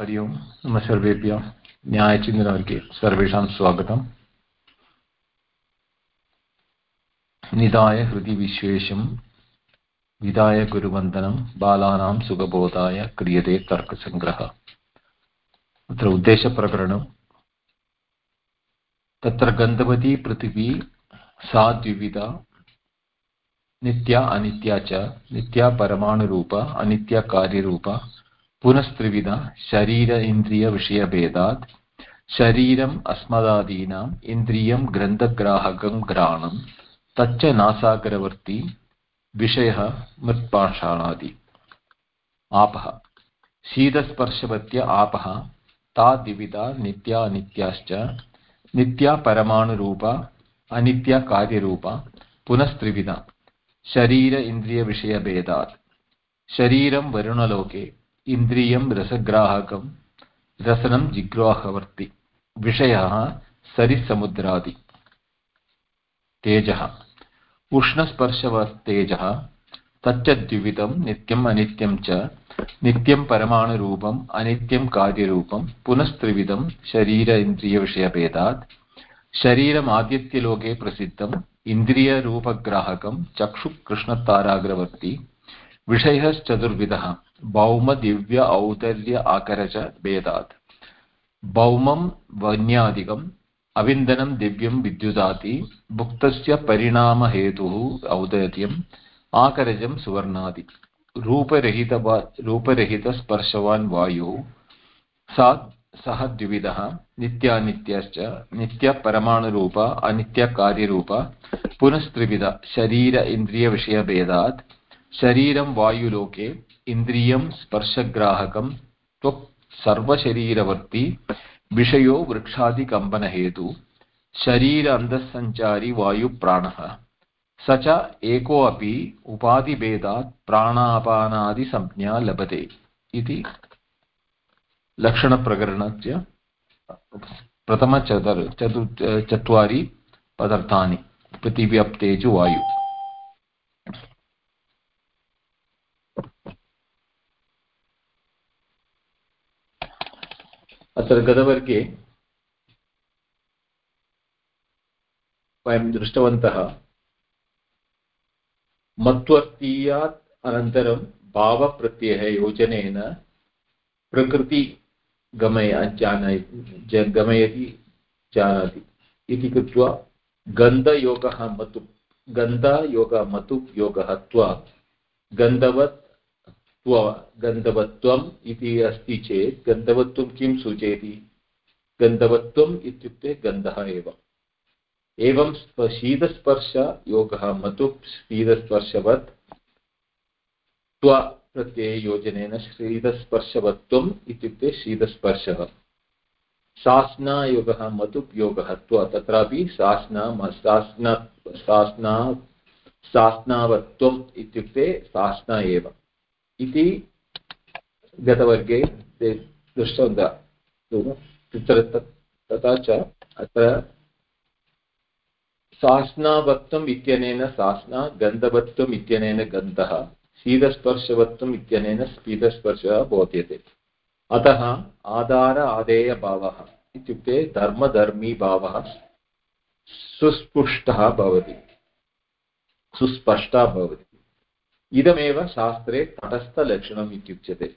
हरि ओम्, नमः सर्वेभ्यः। न्यायचिन्तनवर्गे सर्वेषां स्वागतम्। निधाय हृदि विश्वेशं विधाय गुरुवन्दनं, बालानां सुखबोधाय क्रियते तर्कसङ्ग्रहः। अत्र उद्देशप्रकरणं, तत्र गन्धवती पृथिवी, सा द्विविधा, नित्या अनित्या च, नित्या परमाणुरूपा, अनित्या कार्यरूपा पुनस्त्रिविधा शरीर इन्द्रियविषयभेदात् शरीरम् अस्मदादीनाम् इन्द्रियं ग्रन्थग्राहकं घ्राणं तच्च नासागरवर्ती विषयः मृत्पाषाणादि आपः शीतस्पर्शवत्य आपः ता द्विविधा नित्या अनित्याश्च नित्या परमाणुरूपा अनित्या कार्यरूपा पुनस्त्रिविधा शरीर इन्द्रियविषयभेदात् शरीरं वरुणलोके इन्द्रियं रसग्राहकं, रसनं जिग्राहवर्ति, विषयः सरिसमुद्रादि। तेजः। उष्णस्पर्शवस्तेजः तच्च द्विविधं नित्यम् अनित्यं च, नित्यं परमाणुरूपम् अनित्यं कार्यरूपं, पुनस्त्रिविधं शरीर इन्द्रियविषयभेदात् शरीरमादित्यलोके प्रसिद्धम् इन्द्रियरूपग्राहकं चक्षुकृष्णताराग्रवर्ति विषयश्चतुर्विधः। भौमदिव्य औदर्य आकर च भेदात् भौमं वन्यादिकम् अविन्दनं दिव्यं विद्युदाति भुक्तस्य परिणामहेतुः औदर्यम् आकरजं सुवर्णादि रूपरहित रूपरहितस्पर्शवान् वायुः सा सः द्विविधः नित्यानित्यश्च नित्यपरमाणुरूप अनित्यकार्यरूप पुनस्त्रिविध शरीर इन्द्रियविषयभेदात् शरीरं वायुलोके इन्द्रियं स्पर्शग्राहकं, त्वक् सर्वशरीरवर्ती, विषयो वृक्षादिकम्पनहेतु, शरीर अन्तःसञ्चारी वायुप्राणः। स च एकोऽपि उपाधिभेदात् प्राणापानादिसंज्ञा लभते इति लक्षणप्रकरणस्य प्रथमचतुर् चतु चत्वारि पदार्थानि पृथिव्यप्तेजु वायु। अत्र गतवर्गे वयं दृष्टवन्तः मत्वर्तीयात् अनन्तरं भावप्रत्ययः योजनेन प्रकृति गमय जान गमयति जानाति इति कृत्वा गन्धयोगः मतु गन्धयोगः मतु योगः त्वा गन्धवत् गन्धवत्वम् इति अस्ति चेत् गन्धवत्वं किं सूचयति? गन्धवत्वम् इत्युक्ते गन्धः एव। एवं शीतस्पर्शयोगः मतु शीतस्पर्शवत् त्व प्रत्यययोजनेन शीतस्पर्शवत्वम् इत्युक्ते शीतस्पर्शः। शास्नायोगः मतुप्योगः त्व तत्रापि शास्ना शास्ना शास्ना शास्नावत्वम् इत्युक्ते शास्ना एव। इति गतवर्गे ते दृष्टवन्तः। तत्र तथा च अत्र शास्नावत्वम् इत्यनेन शास्ना गन्धवत्वम् इत्यनेन गन्धः, शीतस्पर्शवत्वम् इत्यनेन शीतस्पर्शः बोध्यते। अतः आधार आदेयभावः इत्युक्ते धर्मधर्मीभावः सुस्पुष्टः भवति। सुस्पष्टः भवति। इदमेव शास्त्रे तटस्थलक्षणम् इत्युच्यते।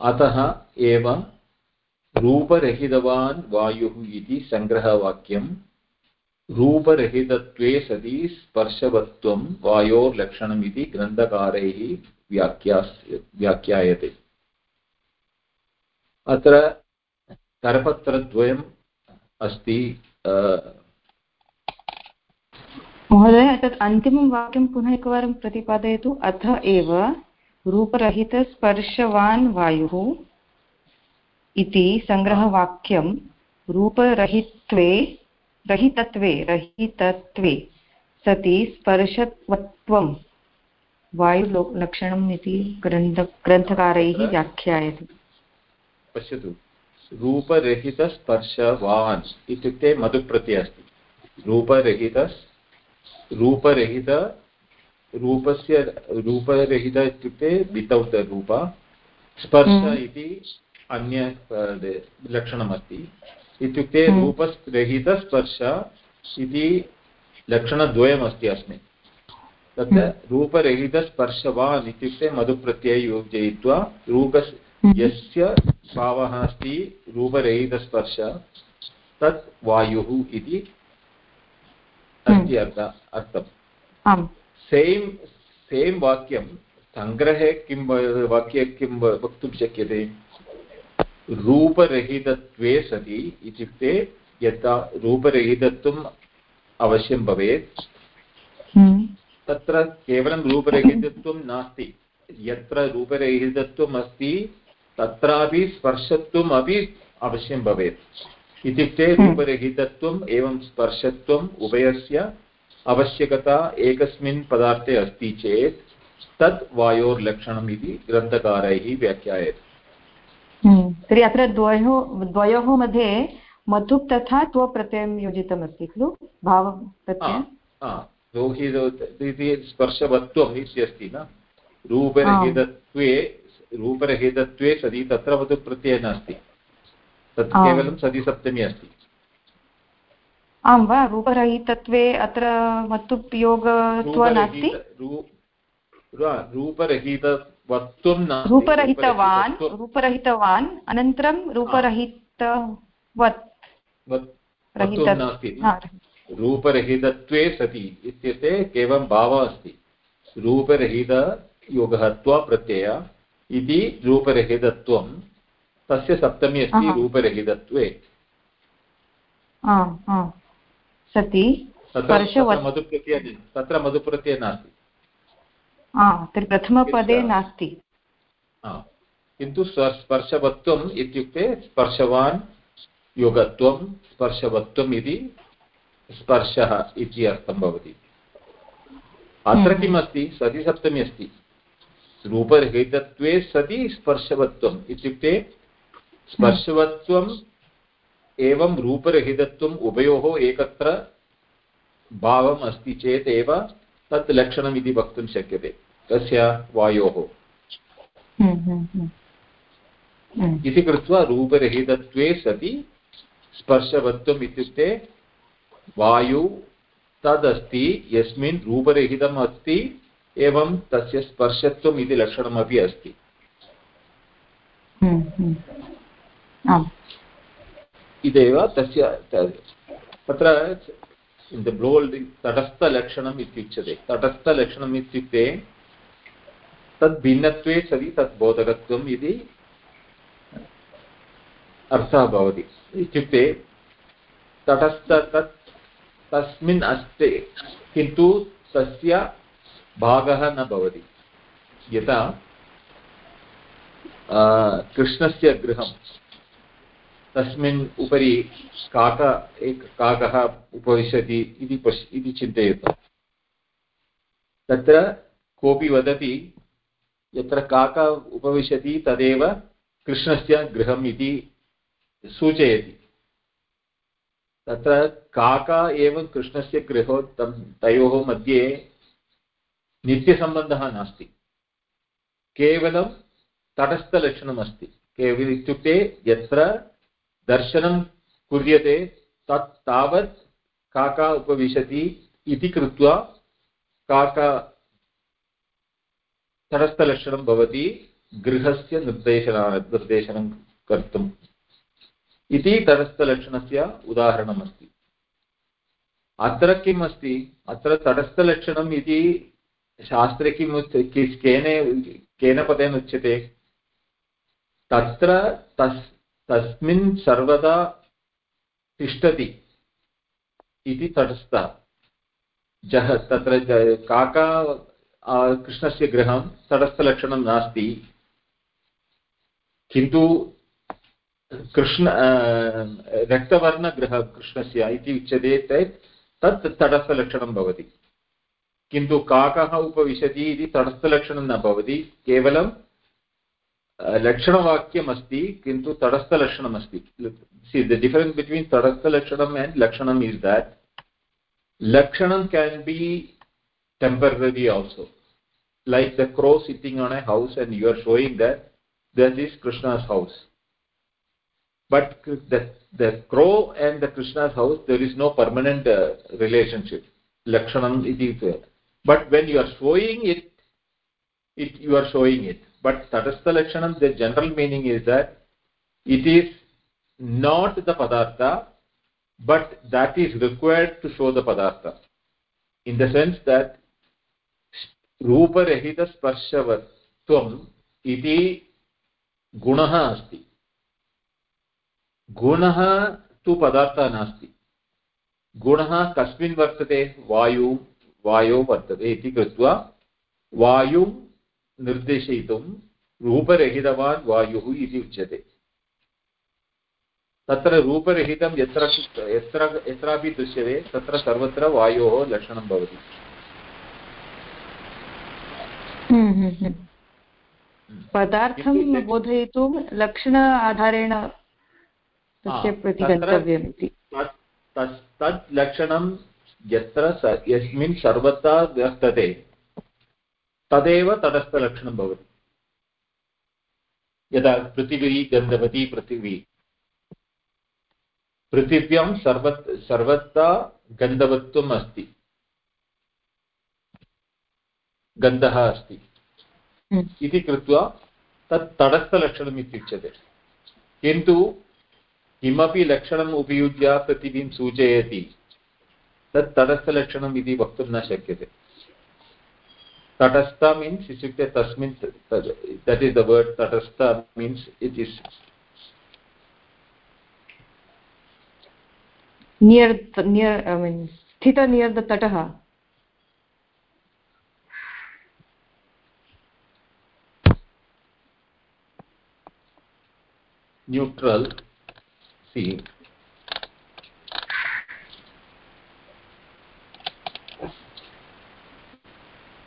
अतः एव रूपरहितवान् वायुः इति सङ्ग्रहवाक्यं, रूपरहितत्वे सति स्पर्शवत्वं वायोर्लक्षणम् इति ग्रन्थकारैः व्याख्यायते। अत्र करपत्रद्वयम् अस्ति महोदय, तत् अन्तिमं वाक्यं पुनः एकवारं प्रतिपादयतु। अथ एव, रूपरहितस्पर्शवान् वायुः इति सङ्ग्रहवाक्यं। रूपरहित्वे, रहितत्वे रहितत्वे, सति स्पर्शत्वत्वं। वायुलो लक्षणम् इति ग्रन्थ, ग्रन्थकारैः व्याख्यायते। पश्यतु। रूपरहितस्पर्शवान् इत्युक्ते मधुप्रत्ययः अस्ति। रूपरहितस् रूपरहित रूपस्य रूपरहित इत्युक्ते वितौट् रूप स्पर्श हम्म। इति अन्य लक्षणमस्ति इत्युक्ते हम्म। रूपरहितस्पर्श इति लक्षणद्वयमस्ति अस्मिन् तत्र हम्म। रूपरहितस्पर्शवान् इत्युक्ते मधुप्रत्यय योजयित्वा रूप। यस्य भावः अस्ति रूपरहितस्पर्श तत् वायुः इति अस्ति अर्थ अर्थम्। सेम् सेम् वाक्यं सङ्ग्रहे किं वाक्ये किं वक्तुं शक्यते? रूपरहितत्वे सति इत्युक्ते यथा रूपरहितत्वम् अवश्यं भवेत् हम्म। तत्र केवलं रूपरहितत्वं नास्ति। यत्र रूपरहितत्वम् अस्ति तत्रापि स्पर्शत्वम् अपि अवश्यं भवेत्। इत्युक्ते हम्म। रूपरहितत्वम् एवं स्पर्शत्वम् उभयस्य आवश्यकता एकस्मिन् पदार्थे अस्ति चेत् तत् वायोर्लक्षणम् इति ग्रन्थकारैः व्याख्यायते। हम्म। तर्हि अत्र द्वयोः द्वयोः मध्ये मधुप् तथा त्वप्रत्ययं योजितमस्ति खलु? भावप्रत्ययं इति स्पर्शवत्वम् इत्यस्ति न? रूपरहितत्वे रूपरहितत्वे सति तत्र मधुप्रत्ययः नास्ति। तत् केवलं सतिसप्तमी अस्ति। आं वा रूपरहितत्वे अत्र योगत्व नास्ति। रूपरहितवत्वं रूपरहितवान् रूपरहितवान् अनन्तरं रूपरहितवत्। नास्ति। रूपरहितत्वे सति इत्युक्ते केवलं भावः अस्ति। रूपरहितयोगः त्वप्रत्यय इति रूपरहितत्वं तस्य सप्तमी अस्ति रूपरहितत्वे। सति। मधुप्रत्यय तत्र मधुप्रत्ययः नास्ति। तर्हि प्रथमपदे नास्ति। किन्तु स्पर्शवत्वम् इत्युक्ते स्पर्शवान् योगत्वं स्पर्शवत्वम् इति स्पर्शः इति अर्थं भवति। अत्र किम् अस्ति सतिसप्तमी अस्ति। रूपरहितत्वे सति स्पर्शवत्वम् इत्युक्ते स्पर्शवत्वम् एवं रूपरहितत्वम् उभयोः एकत्र भावम् अस्ति चेत् एव तत् लक्षणम् इति वक्तुं शक्यते। तस्य वायोः। हम्म, हम्म, हम्म। इति कृत्वा रूपरहितत्वे सति स्पर्शवत्वम् इत्युक्ते वायु तदस्ति यस्मिन् रूपरहितम् अस्ति एवं तस्य स्पर्शत्वम् इति लक्षणमपि अस्ति। इदेव तस्य तत्र ब्लोल्ड् तटस्थलक्षणम् इत्युच्यते. तटस्थलक्षणम् इत्युक्ते तद् सति तत् इति अर्थः भवति. इत्युक्ते तटस्थ तत् तस्मिन् अस्ति, किन्तु तस्य भागः न भवति. यथा कृष्णस्य गृहं तस्मिन् उपरि काक, एक काकः उपविशति इति पश्, इति चिन्तयतु। तत्र कोऽपि वदति यत्र काकः उपविशति तदेव कृष्णस्य गृहम् इति सूचयति। तत्र काका एव कृष्णस्य गृहो, तं, तयोः मध्ये नित्यसम्बन्धः नास्ति। केवलं तटस्थलक्षणमस्ति। केवलम् इत्युक्ते यत्र दर्शनं कुर्यते तत् तावत् काका उपविशति इति कृत्वा काका तटस्थलक्षणं भवति गृहस्य निर्देशना निर्देशनं कर्तुम् इति तटस्थलक्षणस्य उदाहरणमस्ति अत्र किम् अस्ति अत्र तटस्थलक्षणम् इति शास्त्रे किम् केन केन पदेन उच्यते तत्र तस् तस्मिन् सर्वदा तिष्ठति इति तटस्थः। जः तत्र काका कृष्णस्य गृहं तटस्थलक्षणं नास्ति। किन्तु कृष्ण रक्तवर्णगृह कृष्णस्य इति उच्यते चेत् तत् तटस्थलक्षणं भवति। किन्तु काकः उपविशति इति तटस्थलक्षणं न भवति। केवलं लक्षणवाक्यमस्ति किन्तु तटस्थलक्षणमस्ति सि द डिफरेन्स् बिट्वीन् तटस्थलक्षणम् एण्ड् लक्षणम् इस् देट् लक्षणं can be temporary also like the crow sitting on a house and you are showing that that is krishna's house but the the crow and the krishna's house there is no permanent uh, relationship lakshanam iti but when you are showing it it you are showing it But tatastha lakshanam the general meaning is that it is not the padartha but that is required to show the padartha in the sense that रूपरहितस्पर्शवत्वम् इति गुणः अस्ति गुणः तु पदार्थः नास्ति गुणः कस्मिन् वर्तते वायु वायो वर्तते इति कृत्वा वायुं निर्देशयितुं रूपरहितवान् वायुः इति उच्यते। तत्र रूपरहितं यत्र यत्र यत्रापि दृश्यते तत्र सर्वत्र वायोः लक्षणं भवति। हम्म, हम्म, हम्म। पदार्थं बोधयितुं लक्षण आधारेण तत् लक्षणं यत्र यस्मिन् सर्वथा वर्तते तदेव तटस्थलक्षणं भवति। यदा पृथिवी गन्धवती पृथिवी। पृथिव्यां सर्व सर्वथा गन्धवत्वम् अस्ति। गन्धः अस्ति। हम्म। इति कृत्वा तत् तटस्थलक्षणम् इत्युच्यते। किन्तु किमपि लक्षणम् उपयुज्य पृथिवीं सूचयति तत् तटस्थलक्षणम् इति वक्तुं न शक्यते। तटस्थ मीन्स् इत्युक्ते तस्मिन् दट् इस् द वर्ड् तटस्थ means it is near near i mean sthita near the tatah neutral see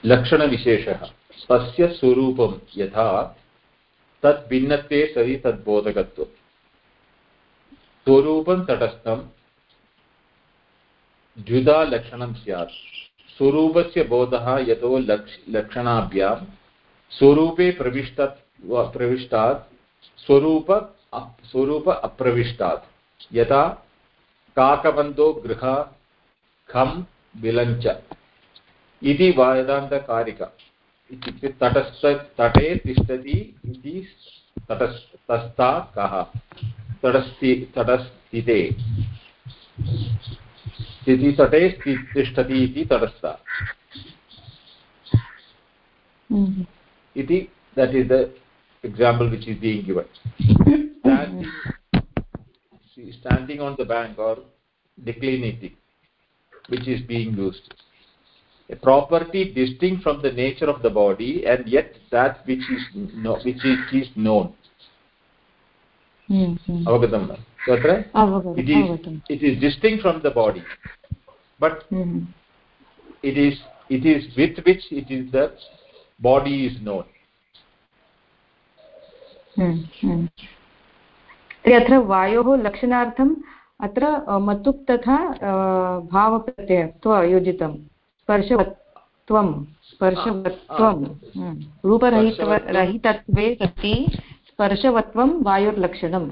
लक्षणविशेषः। तस्य स्वरूपं यथा, तत् भिन्नत्वे सति तद्बोधकत्वं स्वरूपं तटस्थं, द्विधा लक्षणं स्यात्। स्वरूपस्य बोधः यतो लक्ष, लक्षणाभ्यां, स्वरूपे प्रविष्ट प्रविष्टात्, स्वरूप स्वरूप अप्रविष्टात्। यथा, काकबन्धो गृह, खं, विलञ्च। इति वेदान्तकारिका इत्युक्ते तटस्थ तटे तिष्ठति इति तटस्थस्था कः तटस्थि तटस्थिते स्थिति तटे तिष्ठति इति तटस्थ इति that is the example which is being given standing, on the bank or declinity which is being used a property distinct from the nature of the body and yet that which is no, which is, is known अवगतं वा तत्र it is it is distinct from the body but mm-hmm. it is it is with which it is the body is known तर्हि अत्र वायोः लक्षणार्थम् अत्र मतुक् तथा भावप्रत्ययत्व योजितं स्पर्शवत्वं स्पर्शवत्वं रूपरहितव रहितत्वे सति स्पर्शवत्वं वायोर्लक्षणम्।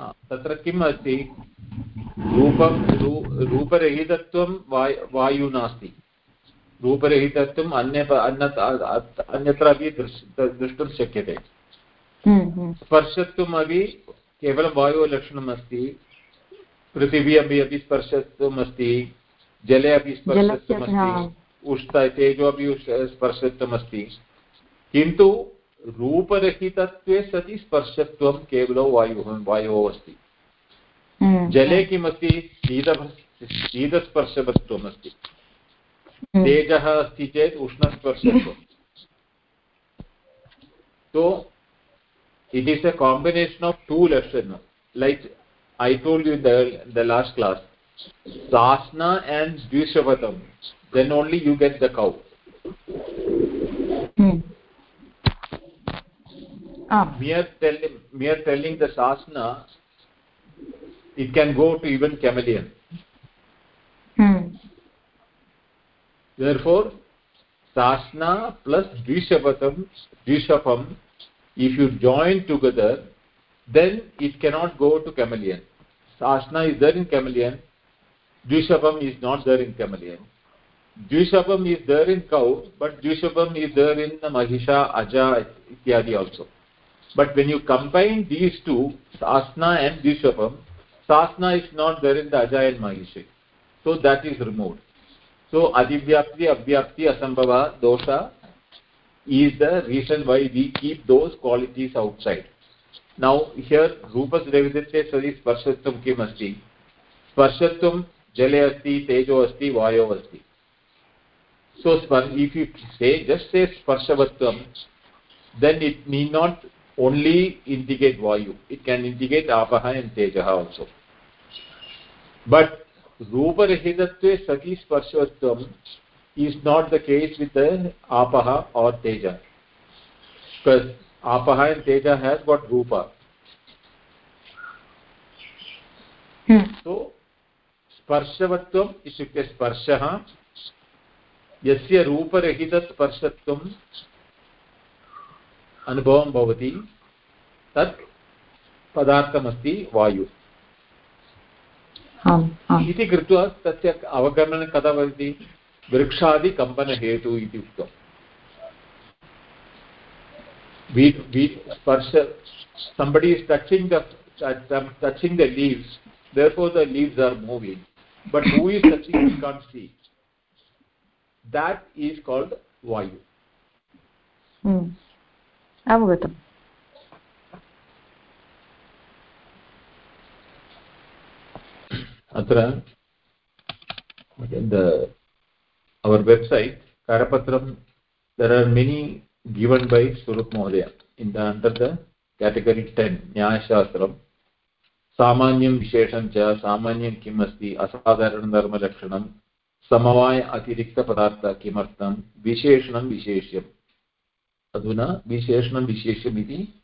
तत्र किम् अस्ति? रूपं रूपरहितत्वं वायु नास्ति। रूपरहितत्वम् अन्य अन्यत्र अपि द्रष्टुं शक्यते। हम्म, हम्म। स्पर्शत्वम् अपि केवलं वायोः अस्ति पृथिवी अपि अपि स्पर्शत्वम् अस्ति जले अपि स्पर्शत्वम् अस्ति उष्ण तेजो अपि स्पर्शत्वम् अस्ति किन्तु रूपरहितत्वे सति स्पर्शत्वं केवलं वायुः वायोः अस्ति। हम्म, जले किमस्ति? शीत शीतस्पर्शवत्वम् अस्ति तेजः अस्ति चेत् उष्णस्पर्शत्वं तो it is a combination of two lakshana like i told you in the the last class sasna and dvishavatam then only you get the cow hmm. ah. mere telling mere telling the sasna it can go to even chameleon hmm. therefore sasna plus dvishavatam dvishapam if you join together then it cannot go to chameleon sasna is there in chameleon dvishapam is not there in chameleon dvishapam is there in cow but dvishapam is there in the mahisha aja ityadi also but when you combine these two sasna and dvishapam sasna is not there in the aja and mahishi so that is removed so adivyapti avyapti asambhava dosha is the reason why we keep those qualities outside now here rupas devidite sari sparshatvam kim asti sparshatvam जले अस्ति तेजो अस्ति वायो अस्ति। So if you say just say स्पर्शवत्त्वं then it need not only indicate vayu it can indicate apah and tejah also but रूपरहितत्वे सति स्पर्शवत्त्वम् is not the case with आपः or तेज आपः and Tej has got रूप सो स्पर्शवत्वम् इत्युक्ते स्पर्शः यस्य रूपरहितस्पर्शत्वम् अनुभवं भवति तत् पदार्थमस्ति वायु। इति कृत्वा तस्य अवगमनं कदा भवति? वृक्षादिकम्पनहेतु इति उक्तम् स्पर्श somebody is touching the touching the leaves therefore the leaves are moving but who is touching we can't see that is called vayu hmm avagatam अत्र the our website karapatram there are many given by surup mohdaya in the under the category 10 न्याय शास्त्रम सामान्यं विशेषं च सामान्यं किम् अस्ति असाधारणधर्मलक्षणं, समवाय अतिरिक्तपदार्थ किमर्थं, विशेषणं विशेष्यम्। अधुना विशेषणं विशेष्यम् इति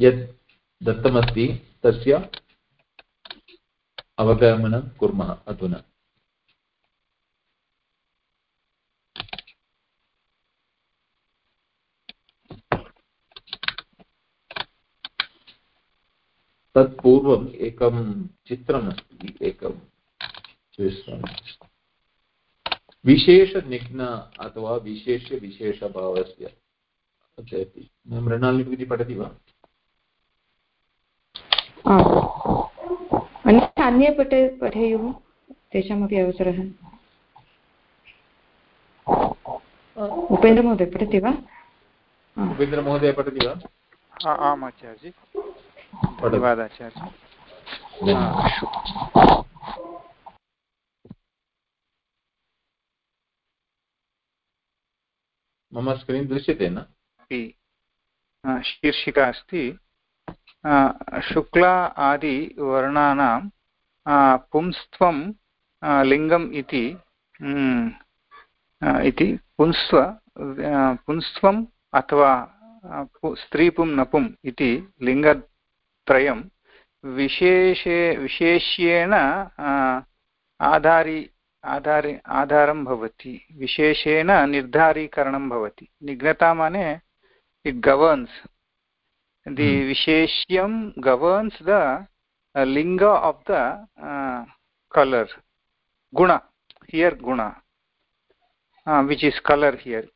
यत् दत्तमस्ति, तस्य अवगमनं कुर्मः अधुना। तत्पूर्वम् एकं चित्रमस्ति एकं विशेषनिघ्न अथवा विशेषविशेषभावस्य मृणालिनी भगिनी पठति वा? अन्ये पठे पठेयुः? तेषामपि अवसरः? उपेन्द्रमहोदय पठति वा? उपेन्द्रमहोदय पठति वा? आम् आचार्य धन्यवादः आचार्य मम स्क्रीन् दृश्यते न? शीर्षिका अस्ति। शुक्ला आदिवर्णानां पुंस्त्वं लिङ्गम् इति इति पुंस्त्व पुंस्त्वम् अथवा स्त्रीपुं नपुम् इति त्रयं विशेषे विशेष्येण आधारि आधारि आधारं भवति विशेषेण निर्धारीकरणं भवति। निघ्नता माने इट् गवर्न्स् दि विशेष्यं गवर्न्स् द लिङ्ग आफ् द कलर् गुण हियर् गुण which is colour here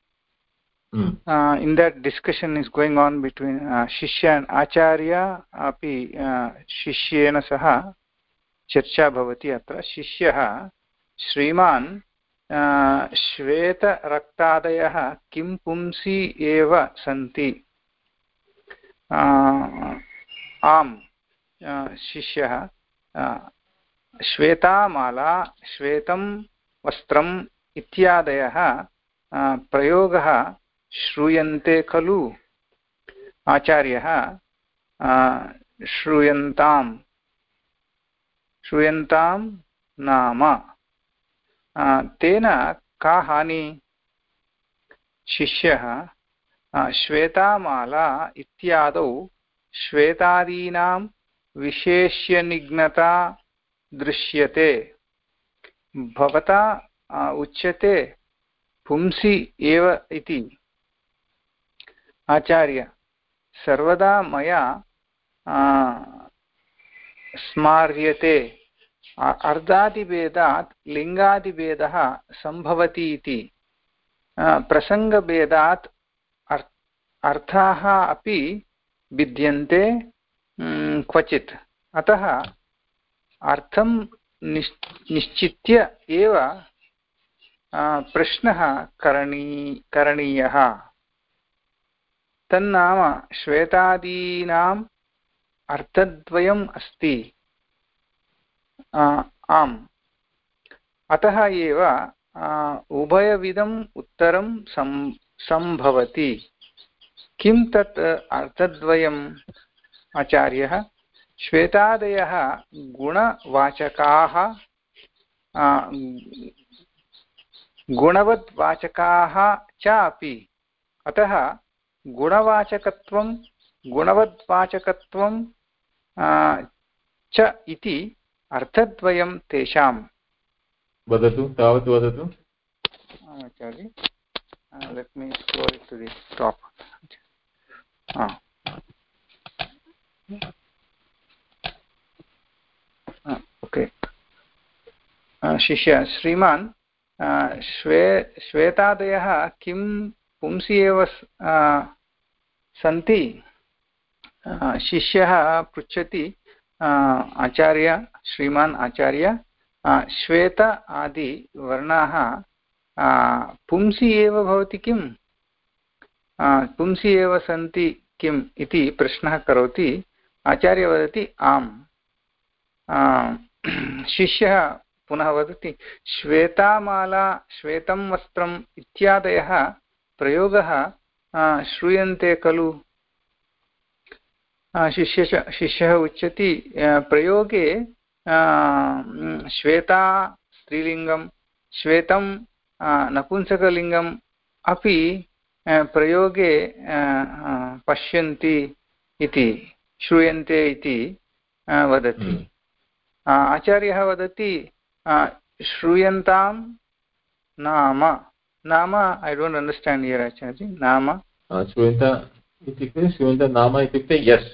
uh, in that discussion is going on between uh, shishya and acharya api uh, शिष्येन सह चर्चा भवति अत्र शिष्यः श्रीमान् श्वेतरक्तादयः किं पुंसि एव सन्ति आम् शिष्यः श्वेतामाला श्वेतं वस्त्रम् इत्यादयः प्रयोगः श्रूयन्ते खलु? आचार्यः श्रूयन्ताम्। श्रूयन्तां नाम। तेन का हानि? शिष्यः श्वेतामाला इत्यादौ श्वेतादीनां विशेष्यनिघ्नता दृश्यते। भवता उच्यते। पुंसि एव इति। आचार्य, सर्वदा मया स्मार्यते। अर्धादिभेदात् लिङ्गादिभेदः सम्भवति इति प्रसङ्गभेदात् अर्थाः अपि भिद्यन्ते क्वचित्। अतः अर्थं निश्चित्य एव प्रश्नः करणीय, करणीयः। तन्नाम श्वेतादीनाम् अर्थद्वयम् अस्ति। आम्। अतः एव उभयविधम् उत्तरं सम् सम्भवति किं तत् अर्थद्वयम् आचार्यः, श्वेतादयः गुणवाचकाः गुणवद्वाचकाः च अपि अतः गुणवाचकत्वं गुणवद्वाचकत्वं च इति अर्थद्वयं तेषाम् वदतु तावत् वदतु। आचार्य let me scroll to the top okay शिष्य श्रीमान् श्वे श्वेतादयः किं पुंसि एव सन्ति। शिष्यः पृच्छति आचार्य, श्रीमान् आचार्य श्वेत आदि वर्णाः पुंसि एव भवति किम्? पुंसि एव सन्ति किम् इति प्रश्नः करोति। आचार्य वदति, आम्। शिष्यः पुनः वदति, श्वेतामाला, श्वेतं वस्त्रम् इत्यादयः प्रयोगः श्रूयन्ते खलु? शिष्य शिष्यः उच्यति प्रयोगे श्वेता स्त्रीलिङ्गं श्वेतं नपुंसकलिङ्गम् अपि प्रयोगे पश्यन्ति इति श्रूयन्ते इति वदति। हम्म। आचार्यः वदति श्रूयन्तां नाम। नाम ऐ डोण्ट् अण्डर्स्टाण्ड् इयर् आचार्य नाम श्रूयन्त इत्युक्ते श्रूयन्त नाम इत्युक्ते यस्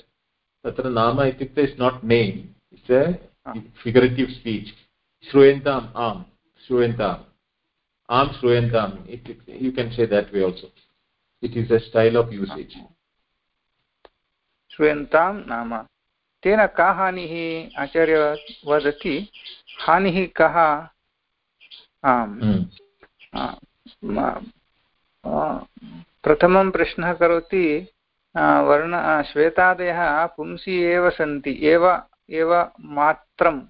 तत्र नाम इत्युक्ते is not name it's a figurative speech श्रूयन्ताम् आम् श्रूयन्ताम् आम् श्रूयन्ताम् इत्युक्ते you can say that way also it is a style of usage श्रूयन्तां नाम तेन का हानिः आचार्य वदति हानिः कः आम्। प्रथमं प्रश्नः करोति वर्ण श्वेतादयः पुंसि एव सन्ति, एव एव मात्रं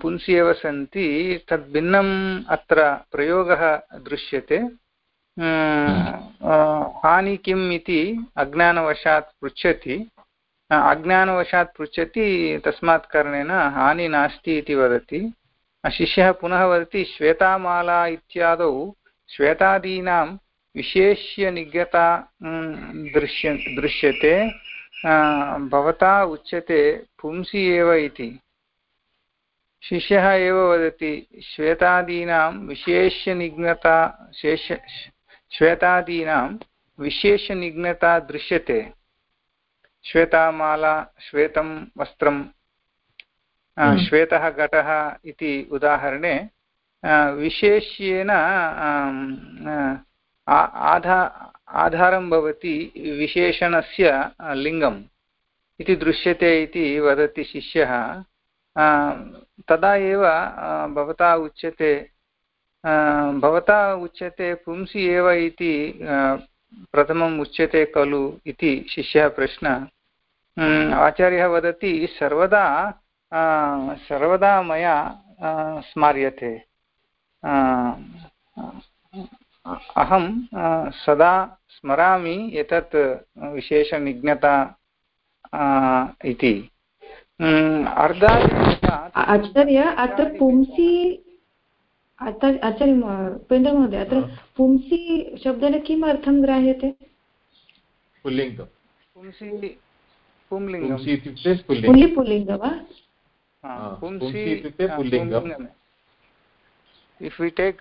पुंसि एव सन्ति तद्भिन्नम् अत्र प्रयोगः दृश्यते। हानि किम् इति अज्ञानवशात् पृच्छति अज्ञानवशात् पृच्छति, तस्मात् कारणेन हानि नास्ति इति वदति शिष्यः पुनः वदति, श्वेतामाला इत्यादौ श्वेतादीनां विशेष्य निज्ञता दृश्य दृश्यते भवता उच्यते पुंसि एव इति शिष्यः एव वदति श्वेतादीनां विशेष्यनिघ्नता शेष श्वेतादीनां विशेषनिघ्नता दृश्यते श्वेतामाला श्वेतं वस्त्रं हम्म। श्वेतः घटः इति उदाहरणे विशेष्येन आधा, आधारं भवति विशेषणस्य लिङ्गम् इति दृश्यते इति वदति शिष्यः। तदा एव भवता उच्यते भवता उच्यते पुंसि एव इति प्रथमम् उच्यते खलु इति शिष्यः प्रश्नः। आचार्यः वदति, सर्वदा सर्वदा मया स्मार्यते। अहं सदा स्मरामि एतत् विशेषनिज्ञता इति। आचार्य अत्र पुंसि आचार्य महोदय अत्र पुंसि शब्देन किम् अर्थं ग्राह्यते? पुल्लिङ्गं पुंसि पुल्लिपुल्लिङ्ग वा? पुंसि इत्युक्ते पुल्लिङ्गम्। If we take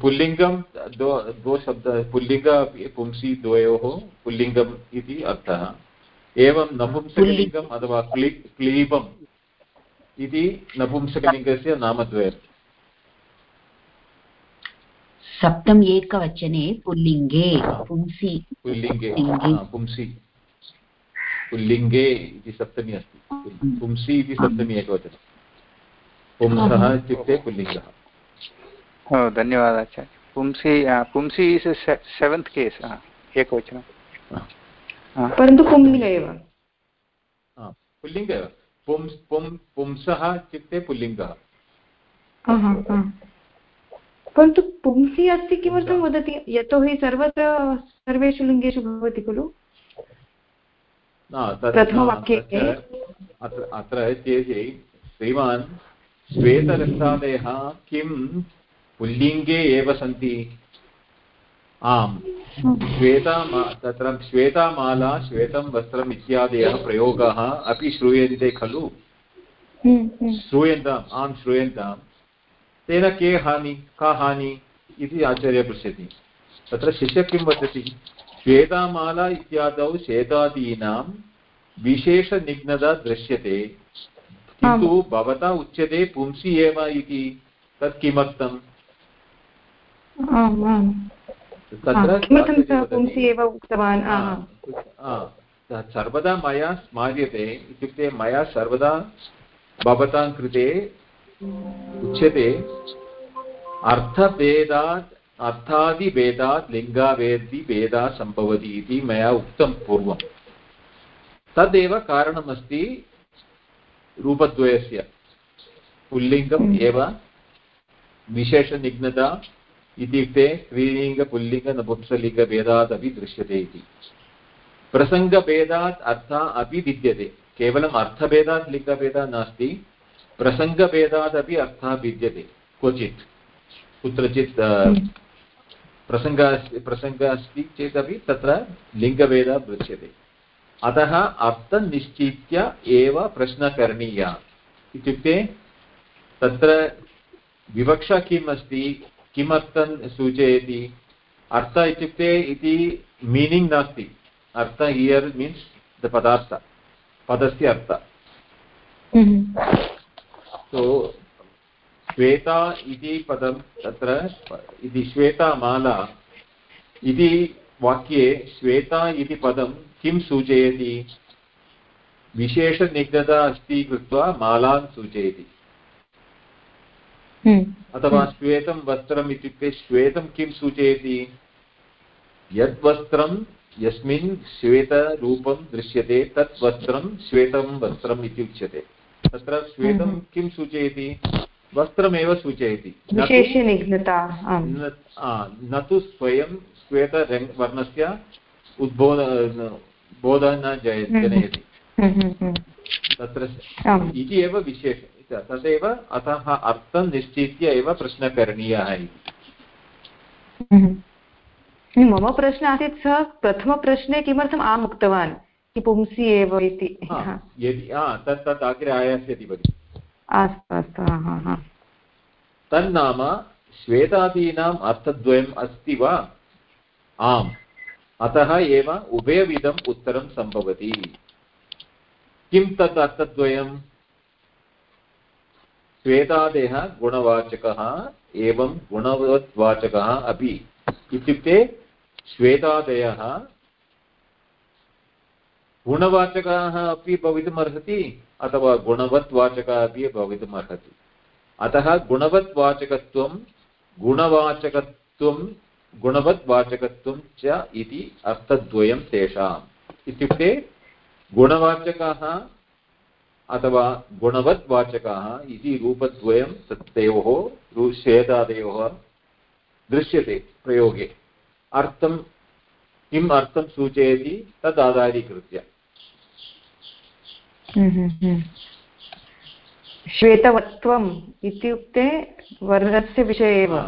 पुल्लिङ्गं द्वौ शब्द पुल्लिङ्ग पुंसि द्वयोः पुल्लिङ्गम् इति अर्थः एवं नपुंसकलिङ्गम् अथवा क्लि क्लीबम् इति नपुंसकलिङ्गस्य नामद्वयम् सप्तम् एकवचने पुल्लिङ्गे पुंसि पुल्लिङ्गे पुंसि पुल्लिङ्गे इति सप्तमी अस्ति पुंसि इति सप्तमी एकवचनं पुंसः इत्युक्ते पुल्लिङ्गः धन्यवादः आचार्य पुंसि पुंसि इस् सेवेन्त् केस् एकवचनं परन्तु पुंलिङ्ग एव पुल्लिङ्ग एव पुंसः इत्युक्ते पुल्लिङ्गः परन्तु पुंसि अस्ति किमर्थं वदति यतोहि सर्वत्र सर्वेषु लिङ्गेषु भवति खलु प्रथमवाक्ये अत्र अत्र श्रीमान् श्वेतरक्तादयः किं पुल्लिङ्गे एव सन्ति। आम्। श्वेता तत्र श्वेतामाला श्वेतं वस्त्रम् इत्यादयः प्रयोगाः अपि श्रूयन्ते खलु? हम्म, हम्म। श्रूयन्ताम् आं श्रूयन्ताम्। तेन के हानि का हानि इति आचार्यः पृच्छति। तत्र शिष्यः किं वदति? श्वेतामाला इत्यादौ श्वेतादीनां विशेषनिघ्नता दृश्यते। किन्तु भवता उच्यते पुंसि एव इति तत् किमर्थम् तत्र सर्वदा मया स्मार्यते इत्युक्ते मया सर्वदा भवतां कृते उच्यते अर्थभेदात् अर्थादिभेदात् लिङ्गावेदिभेदात् सम्भवति इति मया उक्तं पूर्वं तदेव कारणमस्ति रूपद्वयस्य पुल्लिङ्गम् हम्म। एव विशेषनिघ्नता इत्युक्ते स्त्रीलिङ्गपुल्लिङ्गनपुंसलिङ्गभेदादपि दृश्यते इति। प्रसङ्गभेदात् अर्थः अपि विद्यते केवलम् अर्थभेदात् लिङ्गभेदः नास्ति। प्रसङ्गभेदादपि अर्थः भिद्यते। क्वचित्। कुत्रचित् हम्म। प्रसङ्गः अस्ति प्रसङ्गः अस्ति चेदपि तत्र लिङ्गभेदः दृश्यते। अतः अर्थनिश्चित्य एव प्रश्नः करणीयः इत्युक्ते तत्र विवक्षा किम् अस्ति किमर्थं सूचयति? अर्थ इत्युक्ते इति मीनिङ्ग् नास्ति। अर्थ हियर् मीन्स् द पदार्थ पदस्य अर्थ। हम्म। सो श्वेता इति पदं तत्र इति श्वेतामाला इति वाक्ये श्वेता इति पदं किं सूचयति? विशेषनिग्धता अस्ति कृत्वा मालां सूचयति। हम्म। अथवा श्वेतं वस्त्रम् इत्युक्ते श्वेतं किं सूचयति? यद्वस्त्रं यस्मिन् श्वेतरूपं दृश्यते तत् वस्त्रं श्वेतं वस्त्रम् इति उच्यते तत्र श्वेतं हम्म। किं सूचयति? वस्त्रमेव सूचयति। न तु स्वयं श्वेतवर्णस्य उद्बोध बोधः न जय हम्म। जनयति हम्म, तत्र इति एव विशेषः तदेव अतः अर्थं निश्चित्य एव प्रश्नः करणीयः इति। मम प्रश्नः आसीत् सः प्रथमप्रश्ने किमर्थम् आम् उक्तवान्? पुंसि एव इति। यदि तत् तत् अग्रे आयास्यति भगिनि। अस्तु अस्तु तन्नाम श्वेतादीनाम् अर्थद्वयम् अस्ति वा? आम्। अतः एव उभयविधम् उत्तरं सम्भवति। किं तत् अर्थद्वयम्? श्वेतादयः गुणवाचकः एवं गुणवद्वाचकः अपि। इत्युक्ते श्वेतादयः गुणवाचकाः अपि भवितुम् अर्हति अथवा गुणवत् वाचकः अपि भवितुम् अर्हति। अतः गुणवत् वाचकत्वं गुणवाचकत्वं गुणवत् वाचकत्वं च इति अर्थद्वयं तेषाम्। इत्युक्ते गुणवाचकाः अथवा गुणवत् वाचकाः इति रूपद्वयं तयोः श्वेतादयोः दृश्यते प्रयोगे। अर्थं किम् अर्थं सूचयति तद् आधारीकृत्य श्वेतवत्वम् इत्युक्ते वर्णस्य विषये एव।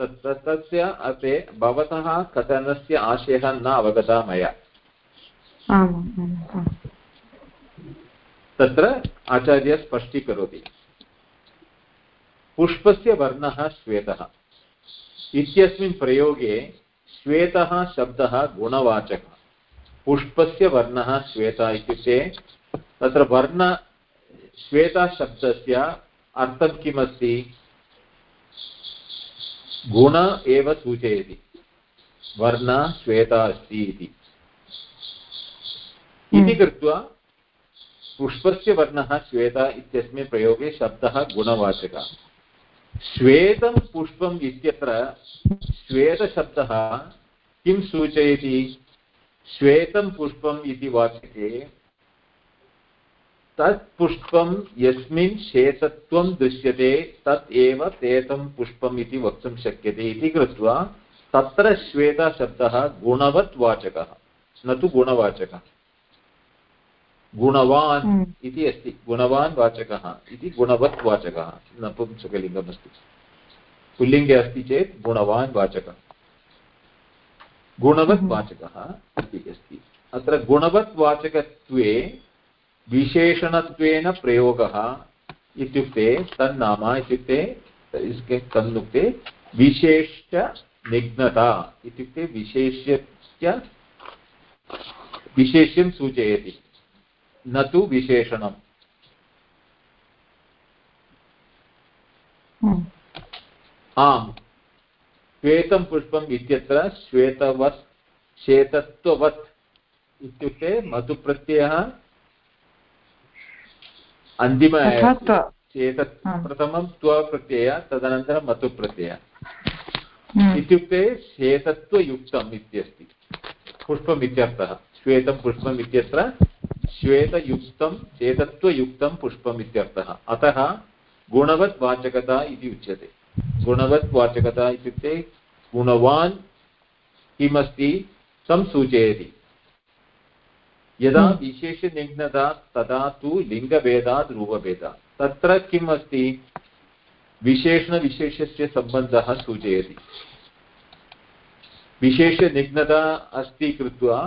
तस्य अर्थे भवतः कथनस्य आशयः न अवगतः मया। तत्र आचार्यः स्पष्टीकरोति। पुष्पस्य वर्णः श्वेतः। इत्यस्मिन् प्रयोगे श्वेतः शब्दः गुणवाचकः। पुष्पस्य वर्णः श्वेता इत्युक्ते तत्र वर्ण श्वेतशब्दस्य अर्थं किमस्ति? गुण एव सूचयति। वर्ण श्वेता अस्ति इति। इति हम्म। कृत्वा पुष्पस्य वर्णः श्वेता इत्यस्मिन् प्रयोगे शब्दः गुणवाचकः। श्वेतं पुष्पम् इत्यत्र श्वेतशब्दः किं सूचयति? श्वेतं पुष्पम् इति वाचके तत् पुष्पं यस्मिन् श्वेतत्वं दृश्यते तत् एव तेतं पुष्पम् इति वक्तुं शक्यते इति कृत्वा तत्र श्वेतशब्दः गुणवत् वाचकः। न तु गुणवाचकः। गुणवान् हम्म। इति अस्ति। गुणवान् वाचकः इति गुणवत् वाचकः। नपुंसकलिङ्गमस्ति पुल्लिङ्गे अस्ति चेत् गुणवान् वाचकः। गुणवत् हम्म। वाचकः इति अस्ति। अत्र गुणवत् वाचकत्वे विशेषणत्वेन प्रयोगः इत्युक्ते तन्नाम इत्युक्ते तन्नुक्ते विशेष्यनिघ्नता इत्युक्ते विशेष्यस्य विशेष्यं सूचयति। न तु विशेषणम्। हम्म। आम्। श्वेतं पुष्पम् इत्यत्र श्वेतवत् श्वेतत्ववत् इत्युक्ते मधुप्रत्ययः अन्तिम चेतत् प्रथमं त्वप्रत्यय तदनन्तरं मतुप्रत्यय हम्म। इत्युक्ते श्वेतत्वयुक्तम् इत्यस्ति। पुष्पम् इत्यर्थः। श्वेतं पुष्पम् इत्यत्र श्वेतयुक्तं चेतत्वयुक्तं पुष्पम् इत्यर्थः। अतः गुणवत् वाचकता इति उच्यते। गुणवत् वाचकता इत्युक्ते गुणवान् किमस्ति? तं सूचयति यदा हम्म। विशेषनिघ्नता तदा तु लिङ्गभेदात् रूपभेदात् तत्र किम् अस्ति विशेषणविशेषस्य सम्बन्धः सूचयति विशेषनिघ्नता अस्ति कृत्वा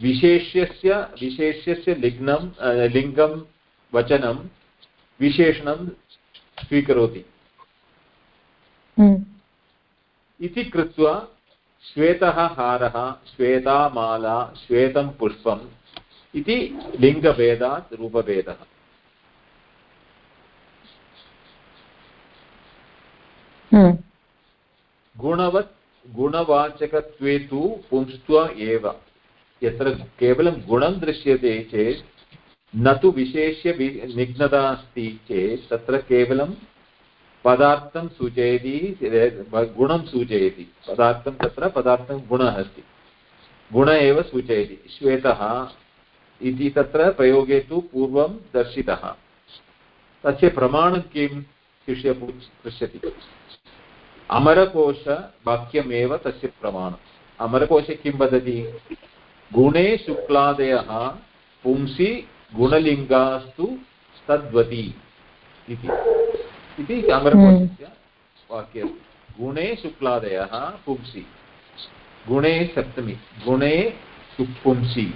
विशेष्यस्य विशेष्यस्य लिग्नं लिङ्गं वचनं विशेषणं स्वीकरोति हम्म। इति कृत्वा श्वेतः हारः श्वेता माला श्वेतं पुष्पम् इति लिङ्गभेदात् रूपभेदः। हम्म। गुणवत् गुणवाचकत्वे तु पुंस्त्व एव। यत्र केवलं गुणं दृश्यते चेत् न तु विशेष्य निघ्नता अस्ति चेत् तत्र केवलं पदार्थं सूचयति गुणं सूचयति। पदार्थं तत्र पदार्थं गुणः अस्ति। गुण एव सूचयति। श्वेतः इति तत्र प्रयोगे तु पूर्वं दर्शितः। तस्य प्रमाणं किं? शिष्य पृच्छति। अमरकोशवाक्यमेव तस्य प्रमाणम्। अमरकोशे किं वदति? गुणे शुक्लादयः पुंसि गुणलिङ्गास्तु तद्वती इति। इति अमरकोशस्य वाक्यं गुणे शुक्लादयः पुंसि। गुणे सप्तमी। गुणे पुंसि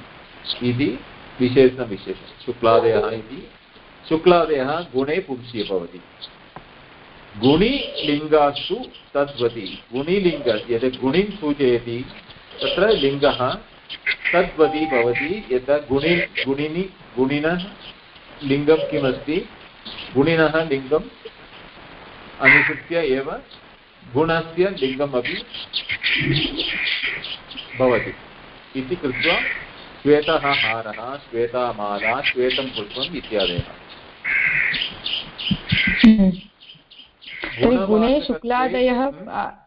इति विशेषणविशेषः शुक्लादयः इति। शुक्लादयः गुणे पुंसि भवति। गुणिलिङ्गास्तु तद्वति। गुणिलिङ्ग यद् गुणिं सूचयति, तत्र लिङ्गः तद्वती भवति। यथा गुणि, गुणिनि, गुणिनः लिङ्गं किमस्ति? गुणिनः लिङ्गम् अनुसृत्य एव गुणस्य लिङ्गमपि भवति इति कृत्वा श्वेतः हारः श्वेता माला श्वेतं पुष्पम् इत्यादयः गुणे शुक्लादयः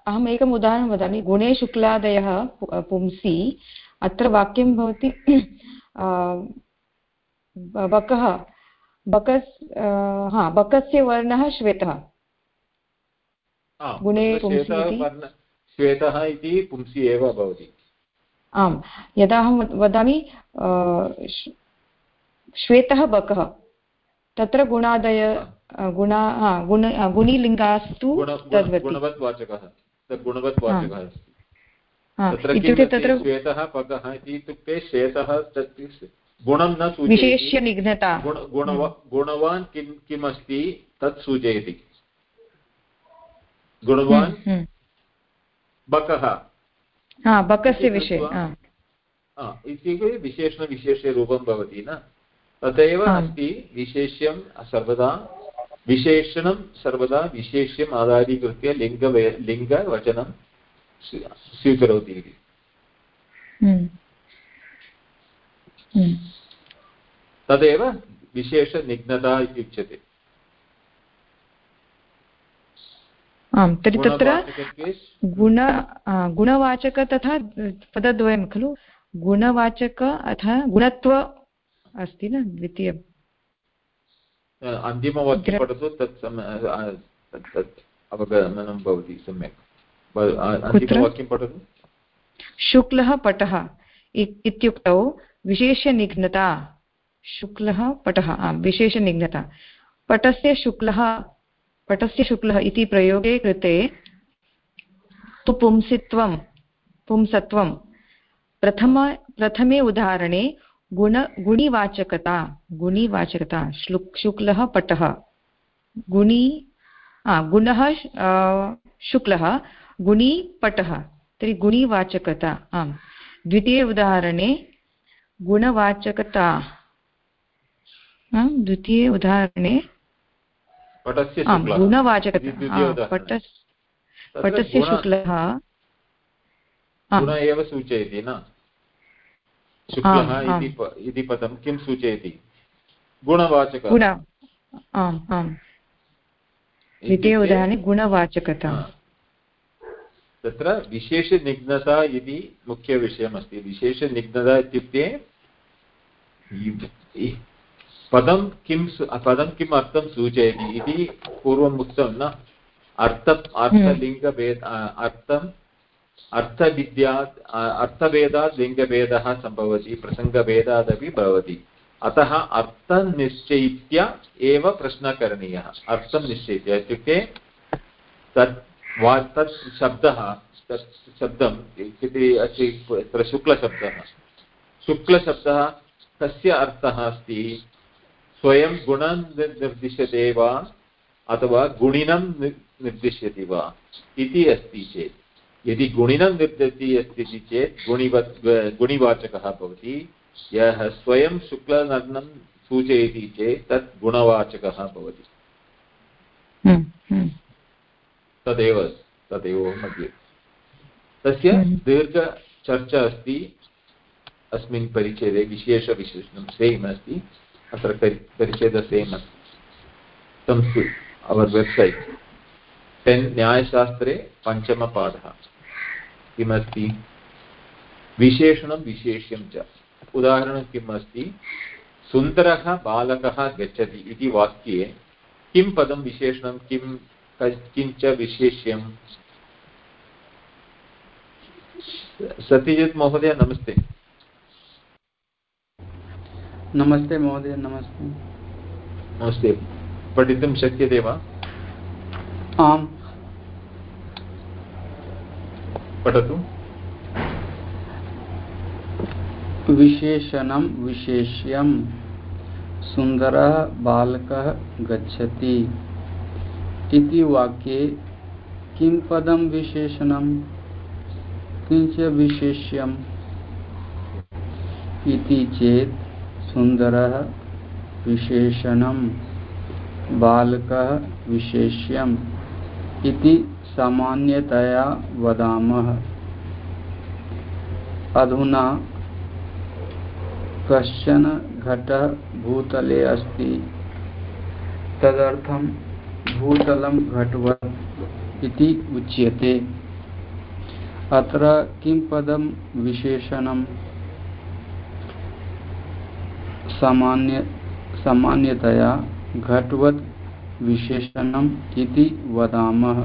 अहम् एकम् उदाहरणं वदामि। गुणे शुक्लादयः पुंसि अत्र वाक्यं भवति बकः बकस् हा बकस्य वर्णः श्वेतः। गुणे श्वेतः इति पुंसि एव भवति। आम् यदा अहं वदामि श्वेतः बकः तत्र गुणादय गुणा गुण गुणिलिङ्गास्तु गुणवत् वाचकः गुणवत् इत्युक्ते तत्र श्वेतः पगः इति इत्युक्ते श्वेतः गुणं न विशेष्य निघ्नता। गुणवान् किं किम् अस्ति? तत् सूचयति। गुणवान् हम्म, बकः बकस्य विषये इत्युक्ते विशेषणविशेषरूपं भवति न? तथैव अस्ति विशेष्यं सर्वदा विशेषणं सर्वदा विशेष्यम् आधारीकृत्य लिङ्गवे लिङ्गवचनं स्वीकरोति इति। हम्म। हम्म। तदेव विशेषनिघ्नता इत्युच्यते। आम् तर्हि तत्र गुण गुणवाचक तथा पदद्वयं खलु? गुणवाचक अथ गुणत्व अस्ति न द्वितीयम् अन्तिमवाक्यं पठतु तत् तत् अवगमनं भवति सम्यक्। अन्तिमवाक्यं पठतु। शुक्लः पटः इत्युक्तौ विशेषनिघ्नता। शुक्लः पटः विशेषनिघ्नता। पटस्य शुक्लः पटस्य शुक्लः इति प्रयोगे कृते तु पुंसित्वं पुंसत्वं प्रथम, प्रथमे उदाहरणे गुण, गुणिवाचकता गुणिवाचकता श्लुक् शुक्लः पटः, गुणि गुणः शुक्लः, गुणि पटः, तर्हि गुणिवाचकता, आम्। द्वितीये उदाहरणे गुणवाचकता द्वितीये उदाहरणे गुणवाचकता। पटस्य शुक्लः। गुण एव सूचयति न? शुक्लः इति पदं किं सूचयति? गुणवाचक। गुण आम् आम्। द्वितीय उदाहरणे गुणवाचकता। तत्र विशेषनिघ्नता इति मुख्यविषयमस्ति। विशेषनिघ्नता इत्युक्ते पदं किं पदं किम् अर्थं सूचयति इति पूर्वम् उक्तं न? अर्थ अर्थलिङ्गभेद अर्थम्, अर्थविद्यात् अर्थभेदात् लिङ्गभेदः सम्भवति, प्रसङ्गभेदादपि भवति। अतः अर्थनिश्चयित्य एव प्रश्नः करणीयः। अर्थं निश्चयित्य इत्युक्ते तत् वा, तत् शब्दः, तत् शब्दम् इति अस्ति तत्र शुक्लशब्दः। शुक्लशब्दः कस्य अर्थः अस्ति? स्वयं गुणं निर्दिश्यते वा अथवा गुणिनं निर्दिश्यति वा इति अस्ति चेत्। यदि गुणिनं निर्दति अस्ति चेत् गुणिवत् गुणिवाचकः भवति यः स्वयं शुक्लवर्णं सूचयति चेत् तत् गुणवाचकः भवति। हम्म, हम्म। तदेव तदेव मध्ये। तस्य हम्म। दीर्घचर्चा अस्ति। अस्मिन् परिच्छेदे विशेषविशेषणं सेम् अस्ति। अत्र परिच्छेदसेन। टु अवर् वेब्सैट् टेन् न्यायशास्त्रे पञ्चमपाठः किमस्ति? विशेषणं विशेष्यं च। उदाहरणं किम् अस्ति सुन्दरः बालकः गच्छति इति वाक्ये किं पदं विशेषणं? किं किञ्च विशेष्यं? सत्यजित् महोदय, नमस्ते। नमस्ते महोदय नमस्ते। नमस्ते। पठितुं शक्यते वा? आम्। पठतु। विशेषणं विशेष्यं सुन्दरः बालकः गच्छति। इति वाक्ये किं पदं विशेषणं किञ्च विशेष्यम्? इति चेत् सुन्दरः विशेषणं बालकः विशेष्यम् सामान्यतया वदामः। अधुना कश्चन घटः भूतले अस्ति। तदर्थं भूतलं घटवत् इति उच्यते। अत्र किं पदं विशेषणं सामान्य, सामान्यतया घटवत् विशेषणम् इति वदामः।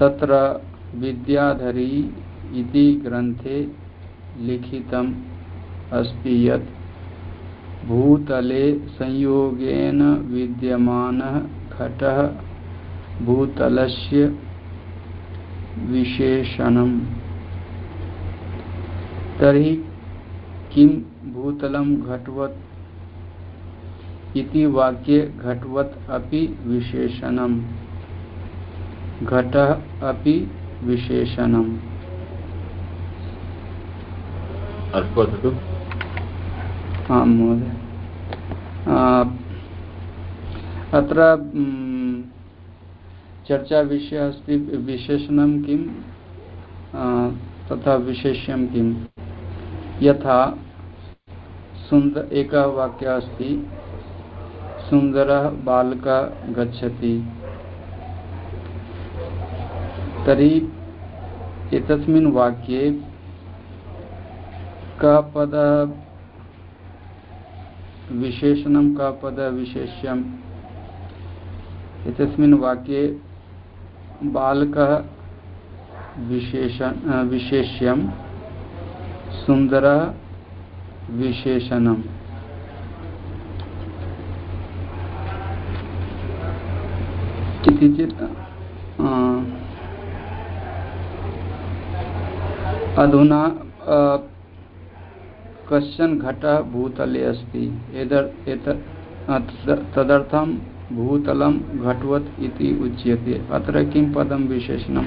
तत्र विद्याधरी इति ग्रन्थे लिखितम् अस्ति यत् भूतले संयोगेन विद्यमानः घटः भूतलस्य विशेषणम्। तर्हि किं भूतलं घटवत् इति वाक्ये घटवत् अपि विशेषणम्। घटः अपि विशेषणम्। अस्तु आं महोदय। अत्र चर्चाविषयः अस्ति विशेषणं किं? तथा विशेष्यं किं? यथा सुन्दर एकः वाक्यः अस्ति सुन्दरः बालकः गच्छति। तर्हि एतस्मिन् वाक्ये कः पदः विशेषणं, कः पदः विशेष्यम्? एतस्मिन् वाक्ये बालकः विशेष विशेष्यं सुन्दरः विशेषणम्। अधुना कश्चन घट भूतले अस्ति तदर्थं भूतलं घटवत् इति उच्यते। अत्र किं पदं विशेषणं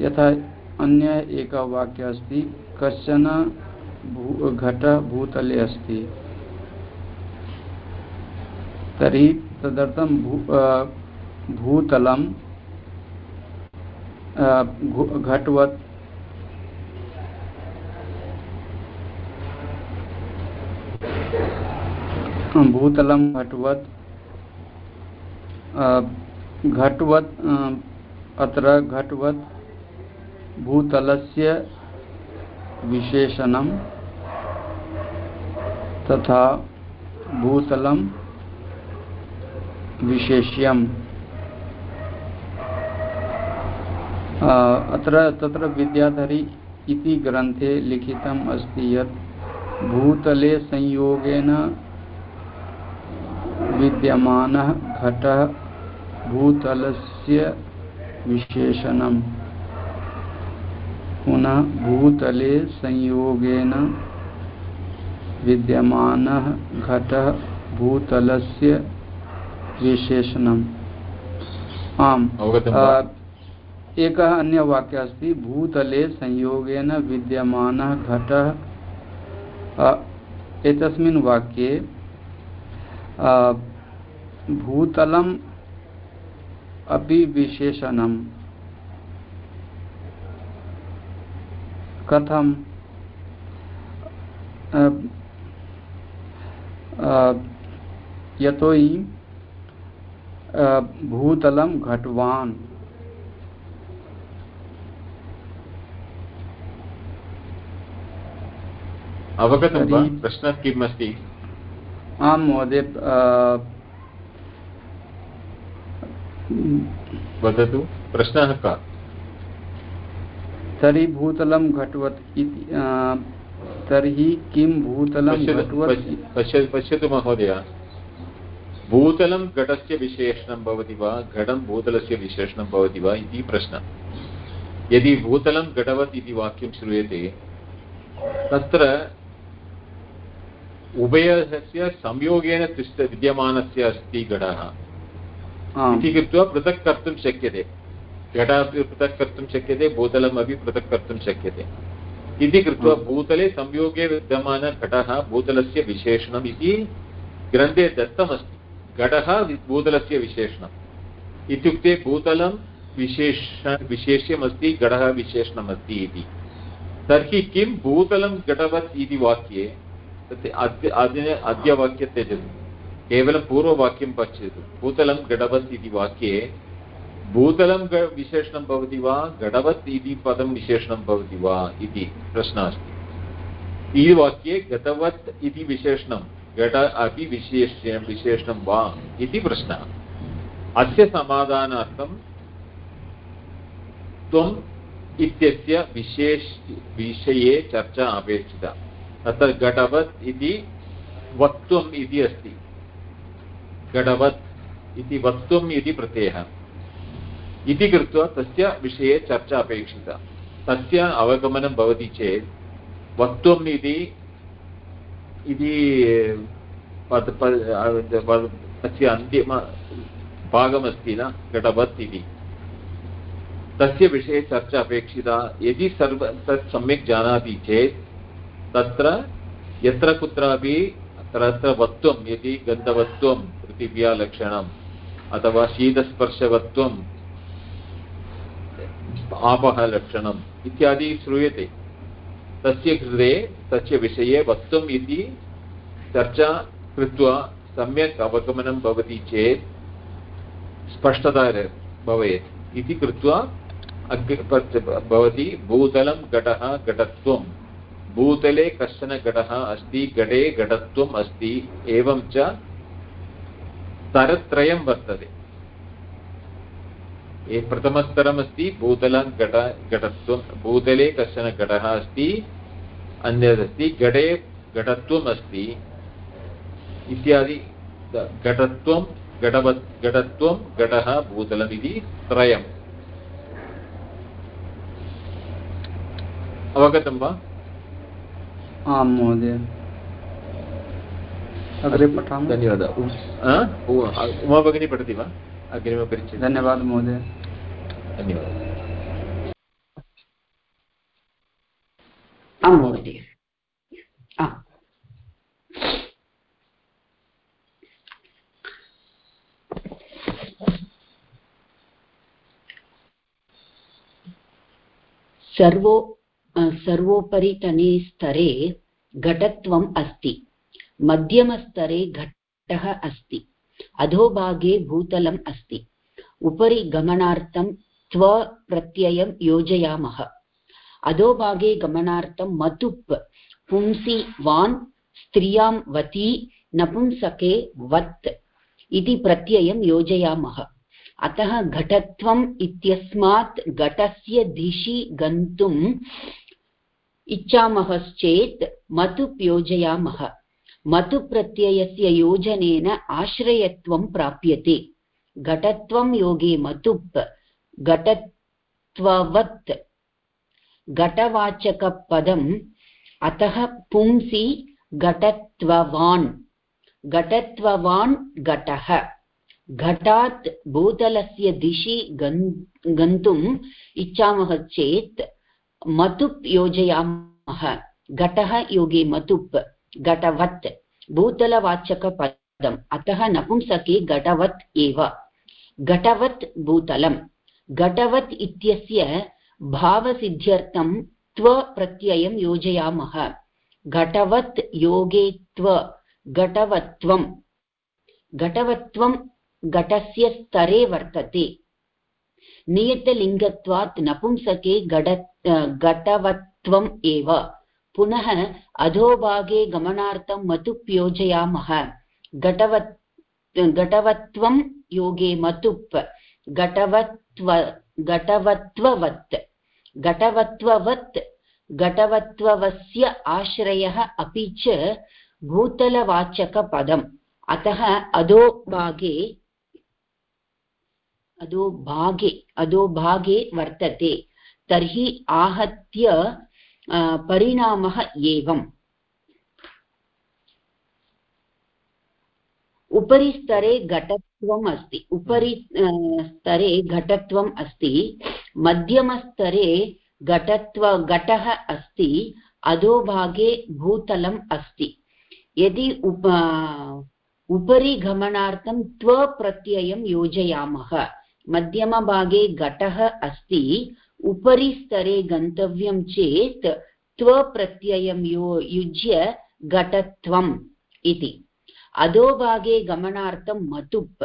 यथा अन्य एकः वाक्यः अस्ति कश्चन भू घटः भूतले अस्ति। तर्हि तदर्थं भूतलं घटवत्। भूतलं, घटवत्। घटवत् अत्र घटवत्। भूतलस्य विशेषणं तथा भूतलं विशेष्यम्। अत्र, तत्र विद्याधरी इति ग्रन्थे लिखितम् अस्ति यत् भूतले संयोगेन विद्यमानः घटः भूतलस्य विशेषणम्। पुनः भूतले संयोगेन विद्यमानः घटः भूतलस्य विशेषणम्। आम् एकः अन्यवाक्यः अस्ति भूतले संयोगेन विद्यमानः घटः। एतस्मिन् वाक्ये भूतलम् अपि विशेषणं कथं? यतोहि भूतलं घटवान्। अवगतं वा? प्रश्नः किम् अस्ति आं महोदय वदतु प्रश्नः कः? तर्हि भूतलं घटवत् इति तर्हि किं भूतलं घटवत् पश्यतु महोदय। भूतलं घटस्य विशेषणं भवति वा घटं भूतलस्य विशेषणं भवति वा इति प्रश्नः। यदि भूतलं घटवत् इति वाक्यं श्रूयते तत्र उभयस्य संयोगेन तिष्ठ विद्यमानस्य अस्ति घटः। इति कृत्वा पृथक् कर्तुं शक्यते। घटः अपि पृथक् कर्तुं शक्यते भूतलम् अपि पृथक् कर्तुं शक्यते। इति कृत्वा भूतले संयोगे विद्यमानघटः भूतलस्य विशेषणम् इति ग्रन्थे दत्तमस्ति। घटः भूतलस्य विशेषणम्। इत्युक्ते भूतलं विशेष विशेष्यमस्ति घटः विशेषणमस्ति इति। तर्हि किं भूतलं घटवत् इति वाक्ये तत् अद्य अद्य अद्य वाक्य त्यजतु केवलं पूर्ववाक्यं पश्यतु। भूतलं घटवत् इति वाक्ये भूतलं विशेषणं भवति वा? घटवत् इति पदं विशेषणं भवति वा? इति प्रश्नः अस्ति। ई वाक्ये गतवत् इति विशेषणं घट अपि विशेष्य, विशेषणं वा? इति प्रश्नः। अस्य समाधानार्थं त्वम् इत्यस्य विशेष, विषये चर्चा अपेक्षिता। तत्र घटवत् इति वक्त्वम् इति अस्ति। घटवत् इति वक्तुम् इति प्रत्ययः। इति कृत्वा तस्य विषये चर्चा अपेक्षिता। तस्य अवगमनं भवति चेत् वक्तुम् इति इति तस्य अन्तिम भागमस्ति न? घटवत् इति। तस्य विषये चर्चा अपेक्षिता। यदि सर्व, तत् सम्यक् जानाति चेत् तत्र यत्र कुत्रापि तत्र वत्वं यदि गन्धवत्वं पृथिव्या लक्षणम् अथवा शीतस्पर्शवत्वम् आपः लक्षणम् इत्यादि श्रूयते। तस्य कृते तस्य विषये वक्तुम् इति चर्चा कृत्वा सम्यक् अवगमनं भवति चेत् स्पष्टता भवेत् इति कृत्वा भवति भूतलं घटः घटत्वं। भूतले कश्चन घटः अस्ति, घटे घटत्वम् अस्ति, एवं च स्तरत्रयं वर्तते। प्रथमस्तरमस्ति भूतलं घट घटत्वं भूतले कश्चन घटः अस्ति अन्यदस्ति घटे घटत्वम् अस्ति इत्यादि घटत्वं घटवत् घटत्वं घटः भूतलम् इति त्रयम्। अवगतं वा? आं महोदय। अग्रे पठामः। धन्यवादः। उमा भगिनी पठति वा? अग्रिमपरिचयः। धन्यवादः महोदय। धन्यवादः। आं महोदय। सर्वो सर्वोपरितने स्तरे घटत्वम् अस्ति। मध्यमस्तरे घटः अस्ति। अधोभागे भूतलम् अस्ति। उपरि गमनार्थं त्वप्रत्ययं योजयामः। अधोभागे गमनार्थं मतुप् पुंसि वान्, स्त्रियाँ वती, नपुंसके वत् इति प्रत्ययं योजयामः। अतः घटत्वम् इत्यस्मात् घटस्य दिशि गन्तुम् इच्छामश्चेत् मतुप् योजयामः। मतुप्रत्ययस्य योजनेन आश्रयत्वं प्राप्यते। घटत्वं योगे मतुप् घटत्ववत्, घटवाचकपदम्, अतः पुंसि घटत्ववान्। घटत्ववान् घटः। घटात् भूतलस्य दिशि गन्, गन्तुम् इच्छामः चेत् मतुप् योजयामः। घटः योगे मतुप् घटवत् भूतलवाचकपदम् अतः नपुंसके घटवत् एव। घटवत् भूतलम्। घटवत् इत्यस्य भावसिद्ध्यर्थं त्वप्रत्ययं योजयामः। घटवत् योगे त्व। घटवत्वं घटवत्वं घटस्य स्तरे वर्तते। नियतलिङ्गत्वात् नपुंसके घट घटवत्वम् एव। पुनः अधोभागे गमनार्थं मतुप् योजयामः घटवत् योगे मतुप्, घटवत्व, घटवत्ववत् घटवत्ववत्, घटवत्ववस्य आश्रयः अपि च भूतलवाचकपदम्। अतः अधोभागे अधोभागे अधोभागे वर्तते। तर्हि आहत्य परिणामः एवम्। उपरि स्तरे घटत्वम् अस्ति। उपरि स्तरे घटत्वम् अस्ति। मध्यमस्तरे घटत्व, घटः अस्ति। अधोभागे भूतलम् अस्ति। यदि उप उपरि गमनार्थं त्वप्रत्ययं योजयामः। मध्यमभागे घटः अस्ति। उपरि स्तरे गन्तव्यं चेत् त्वप्रत्ययं यो युज्य घटत्वम् इति। अधोभागे गमनार्थं मतुप्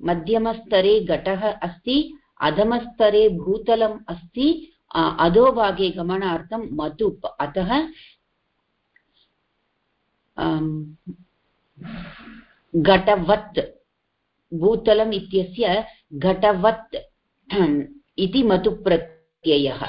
मध्यमस्तरे घटः अस्ति, अधमस्तरे भूतलम् अस्ति अधोभागे गमनार्थं मतुप् अतः घटवत्, भूतलम् इत्यस्य घटवत् इति मतुप्रत्ययः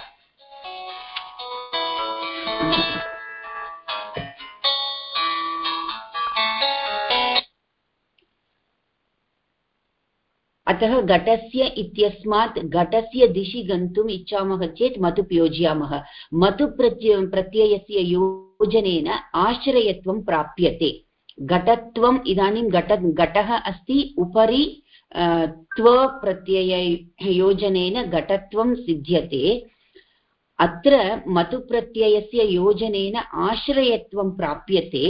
अतः घटस्य इत्यस्मात् घटस्य दिशि गन्तुम् इच्छामः चेत् मतुप् योजयामः मतुप्रत्य प्रत्ययस्य योजनेन आश्रयत्वं प्राप्यते। घटत्वम् इदानीं घट, घटः अस्ति, उपरि त्वप्रत्यययोजनेन घटत्वं सिद्ध्यते अत्र मतुप्रत्ययस्य योजनेन आश्रयत्वं प्राप्यते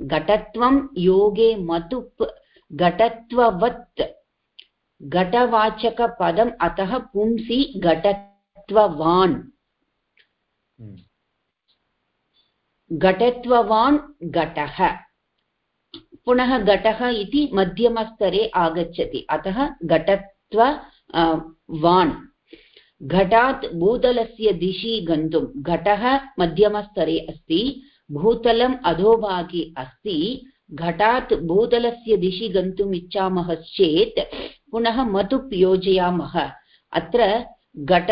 घटत्वं योगे मतुप् घटत्ववत् घटवाचकपदम् अतः पुंसि घटत्ववान् घटत्ववान् घटः पुनः घटः इति मध्यमस्तरे आगच्छति। अतः घटत्व वान्। घटात् भूतलस्य दिशि गन्तुं। घटः मध्यमस्तरे अस्ति, भूतलम् अधोभागे अस्ति। घटात् भूतलस्य दिशि गन्तुम् इच्छामः चेत् पुनः मतुप् योजयामः। अत्र घट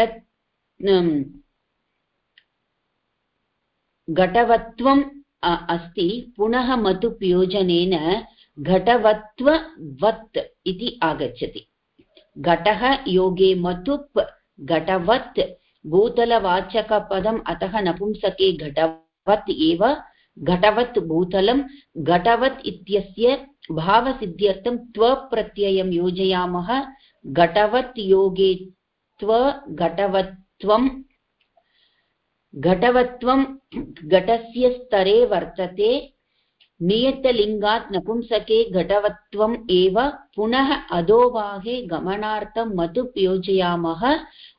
घटवत्वम् अस्ति। पुनः मतुप् योजनेन घटवत्ववत् इति आगच्छति। घटः योगे मतुप्, घटवत् भूतलवाचकपदम्, अतः नपुंसके घटवत् एव घटवत् भूतलं, घटवत् इत्यस्य भावसिद्ध्यर्थं त्वप्रत्ययं योजयामः। घटवत् योगे त्व घटवत्वं घटस्य स्तरे वर्तते, नियतलिङ्गात् नपुंसके घटवत्वम् एव पुनः अधोभागे गमनार्थं मतुप् योजयामः।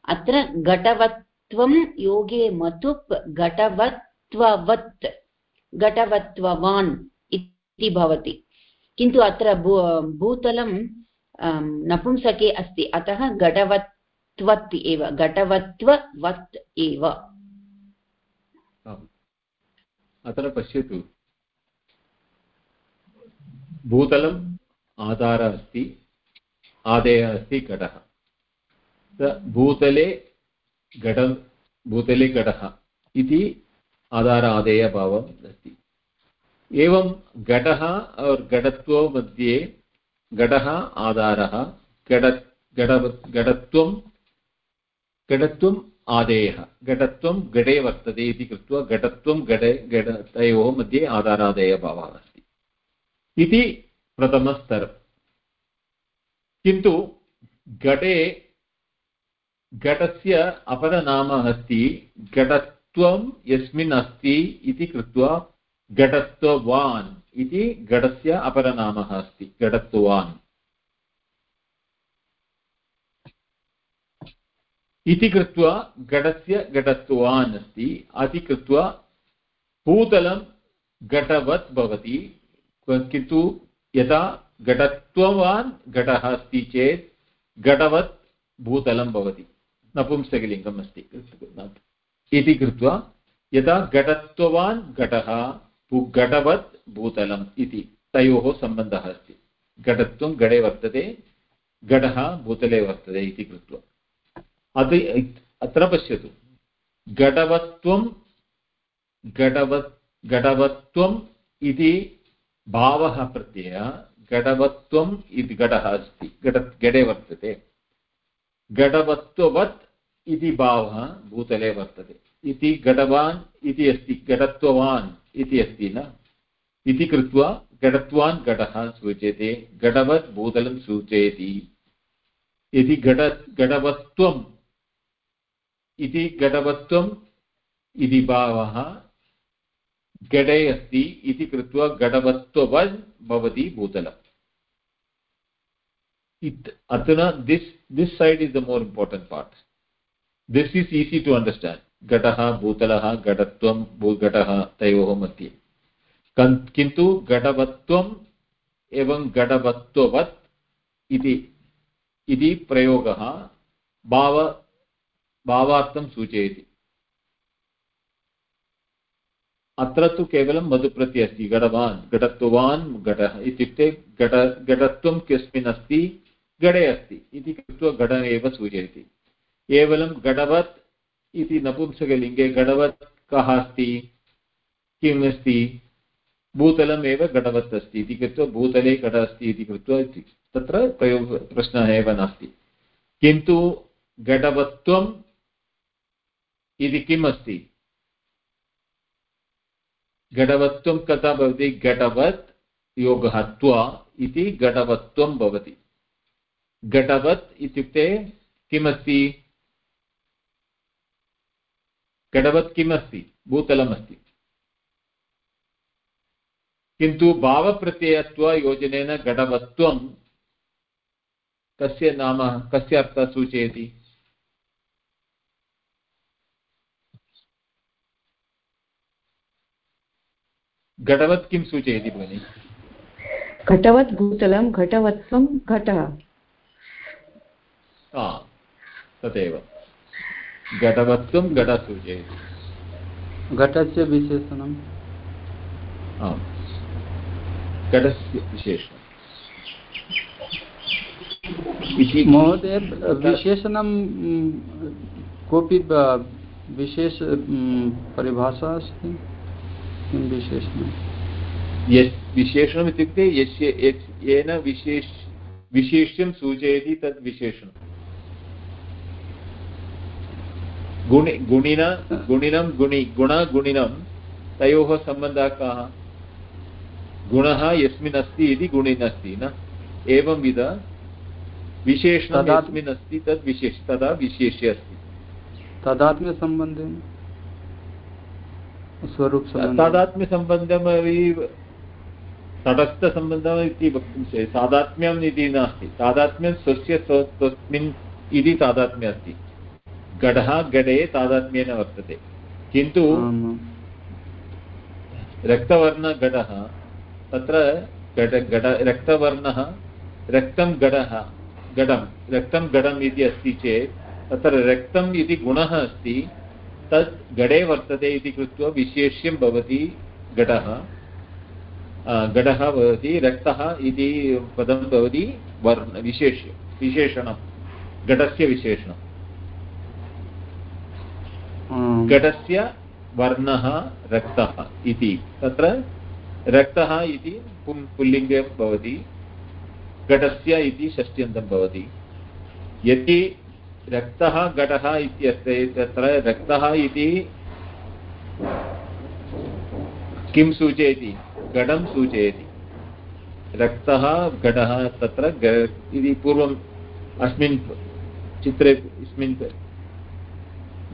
अत्र घटवत्वं योगे मतुप् घटवत्ववत्, घटवत्ववान् इति भवति। किन्तु अत्र भू, भूतलं नपुंसके अस्ति, अतः घटवत्वत् एव, घटवत्ववत् एव। अत्र पश्यतु। भूतलम् आधारः अस्ति, आदेयः अस्ति घटः। भूतले घट, भूतले घटः इति आधार आदेयभावम् अस्ति। एवं घटः और घटत्व घटः आधारः, घट घट, घटत्वं घटत्वम् आदेयः घटत्वं घटे वर्तते इति कृत्वा घटत्वं घटे, घट, तयोः मध्ये आधारादेयभावः अस्ति। इति प्रथमस्तरं। किन्तु घटे, घटस्य अपरनाम अस्ति, घटत्वं यस्मिन् अस्ति इति कृत्वा घटत्ववान् इति घटस्य अपरनामः अस्ति, घटत्ववान्। इति कृत्वा घटस्य घटत्वान् अस्ति इति कृत्वा भूतलं घटवत् भवति। किन्तु यदा घटत्ववान् घटः अस्ति चेत् घटवत् भूतलं भवति। नपुंसकलिङ्गम् अस्ति। इति कृत्वा यदा घटत्ववान् घटः घटवत् भूतलम् इति तयोः सम्बन्धः अस्ति। घटत्वं घटे वर्तते घटः भूतले वर्तते इति कृत्वा। अत अत्र पश्यतु घटवत्वं घटवत् घटवत्वम् इति भावः प्रत्ययः घटवत्वम् इति घटः अस्ति घट घटे वर्तते घटवत्ववत् इति भावः भूतले वर्तते इति घटवान् इति अस्ति घटत्ववान् इति अस्ति न इति कृत्वा घटत्वान् घटः सूच्यते घटवत् भूतलं सूचयति यदि घट घटवत्वम् इति घटवत्वम् इति भावः घटे अस्ति इति कृत्वा घटवत्ववद् भवति भूतलम् अधुना this this side is the more important part this is easy to understand घटः भूतलः घटत्वं भूघटः तयोः मध्ये। किन्तु घटवत्वम् एवं घटवत्ववत् इति प्रयोगः, भाव भावार्थं सूचयति। अत्र तु केवलं मधुप्रति अस्ति घटवान् घटत्ववान् घटः इत्युक्ते घट घटत्वं कस्मिन् अस्ति घटे अस्ति इति कृत्वा घट एव सूचयति। केवलं घटवत् इति नपुंसकलिङ्गे घटवत् कः अस्ति, किम् अस्ति, भूतलम् एव घटवत् अस्ति इति कृत्वा भूतले घट अस्ति इति कृत्वा तत्र प्रयोग प्रश्नः एव नास्ति। किन्तु घटवत्वम् इति किम् अस्ति घटवत्वं कथा भवति? घटवत् योगः त्व इति घटवत्वं भवति। घटवत् इत्युक्ते किमस्ति? घटवत् किमस्ति? भूतलमस्ति। किन्तु भावप्रत्ययत्वयोजनेन घटवत्वं कस्य नाम, कस्य अर्थः सूचयति? घटवत् किं सूचयति भगिनि? घटवत् भूतलं घटवत्वं घटः। तदेव। घटवत्वं घट सूचयति। घटस्य विशेषणम्? आम्। घटस्य विशेषणम्। इति महोदय विशेषणं कोऽपि विशेष परिभाषा अस्ति? किं विशेषणं यस् विशेषणम् इत्युक्ते यस्य येन विशेष विशेष्यं सूचयति तद् विशेषणम्। गुणि गुणिन गुणिनं गुणि गुणगुणिनं तयोः सम्बन्धः कः? गुणः यस्मिन् अस्ति इति गुणिन् अस्ति न एवंविध विशेषणं यस्मिन् अस्ति तद् विशेष तदा विशेष्य अस्ति तादात्म्यसम्बन्धेन? स्वरूप तादात्म्यसम्बन्धमपि तटस्थसम्बन्धम् इति वक्तुं शक्यते तादात्म्यम् इति नास्ति। तादात्म्यं स्वस्य स्वस्मिन् इति तादात्म्यम् अस्ति। घटः घटे तादात्म्येन वर्तते। किन्तु रक्तवर्णघटः तत्र घट घट रक्तवर्णः रक्तं घटः घटं रक्तं घटम् इति अस्ति चेत् तत्र रक्तम् इति गुणः अस्ति। तत् घटे वर्तते इति कृत्वा विशेष्यं भवति घटः घटः भवति रक्तः इति पदं भवति वर्ण विशेष्य विशेषणं घटस्य विशेषणं। घटस्य वर्णः रक्तः इति तत्र रक्तः इति पुं पुल्लिङ्गे भवति घटस्य इति षष्ट्यन्तं भवति। यदि रक्तः घटः इत्यस्ति तत्र रक्तः इति किं सूचयति? घटं सूचयति। रक्तः घटः तत्र इति पूर्वम् अस्मिन् चित्रे अस्मिन्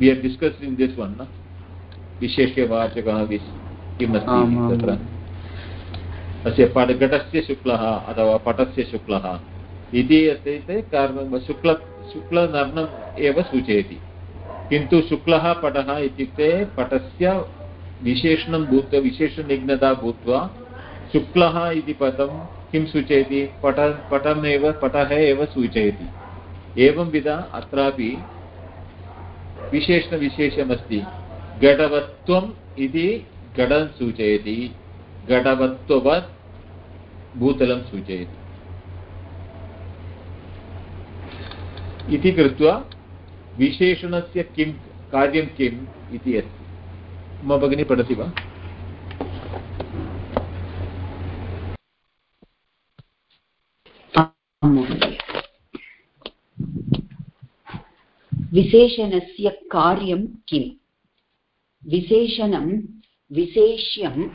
have discussed in this one na? विशेष्यवाचकः किम् अस्ति तत्र? अस्य पटघटस्य शुक्लः अथवा पटस्य शुक्लः इति अस्ति चेत् कारणं शुक्ल शुक्लवर्णम् एव सूचयति। किन्तु शुक्लः पटः इत्युक्ते पटस्य विशेषणं भूत्वा, विशेषनिघ्नता भूत्वा शुक्लः इति पदं किं सूचयति? पट, पटमेव, पटः एव सूचयति। एवंविध अत्रापि विशेषणविशेषमस्ति। घटवत्वम् इति घटं सूचयति। घटवत्ववत् भूतलं सूचयति। इति कृत्वा विशेषणस्य किं कार्यं किम् इति अस्ति। मम भगिनी पठति वा? विशेषणस्य कार्यं किम्? विशेषणं विशेष्यम्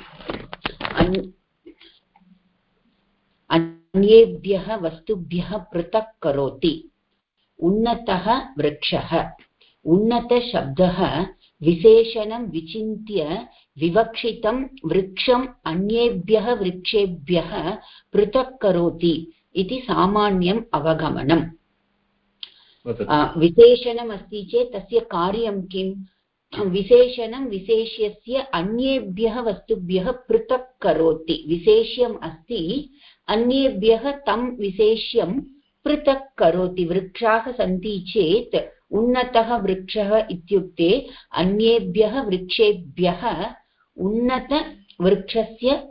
अन्येभ्यः वस्तुभ्यः पृथक् करोति। उन्नतः वृक्षः। उन्नतशब्दः विशेषणं विचिन्त्य विवक्षितं वृक्षम् अन्येभ्यः वृक्षेभ्यः पृथक् करोति इति सामान्यम् अवगमनम्। विशेषणमस्ति चेत् तस्य कार्यं किं विशेषणं विशेष्यस्य अन्येभ्यः वस्तुभ्यः पृथक् करोति। विशेष्यम् अस्ति अन्येभ्यः तं विशेष्यं पृथक् करोति। वृक्षाः सन्ति चेत् उन्नतः वृक्षः इत्युक्ते अन्येभ्यः वृक्षेभ्यः उन्नतवृक्षस्य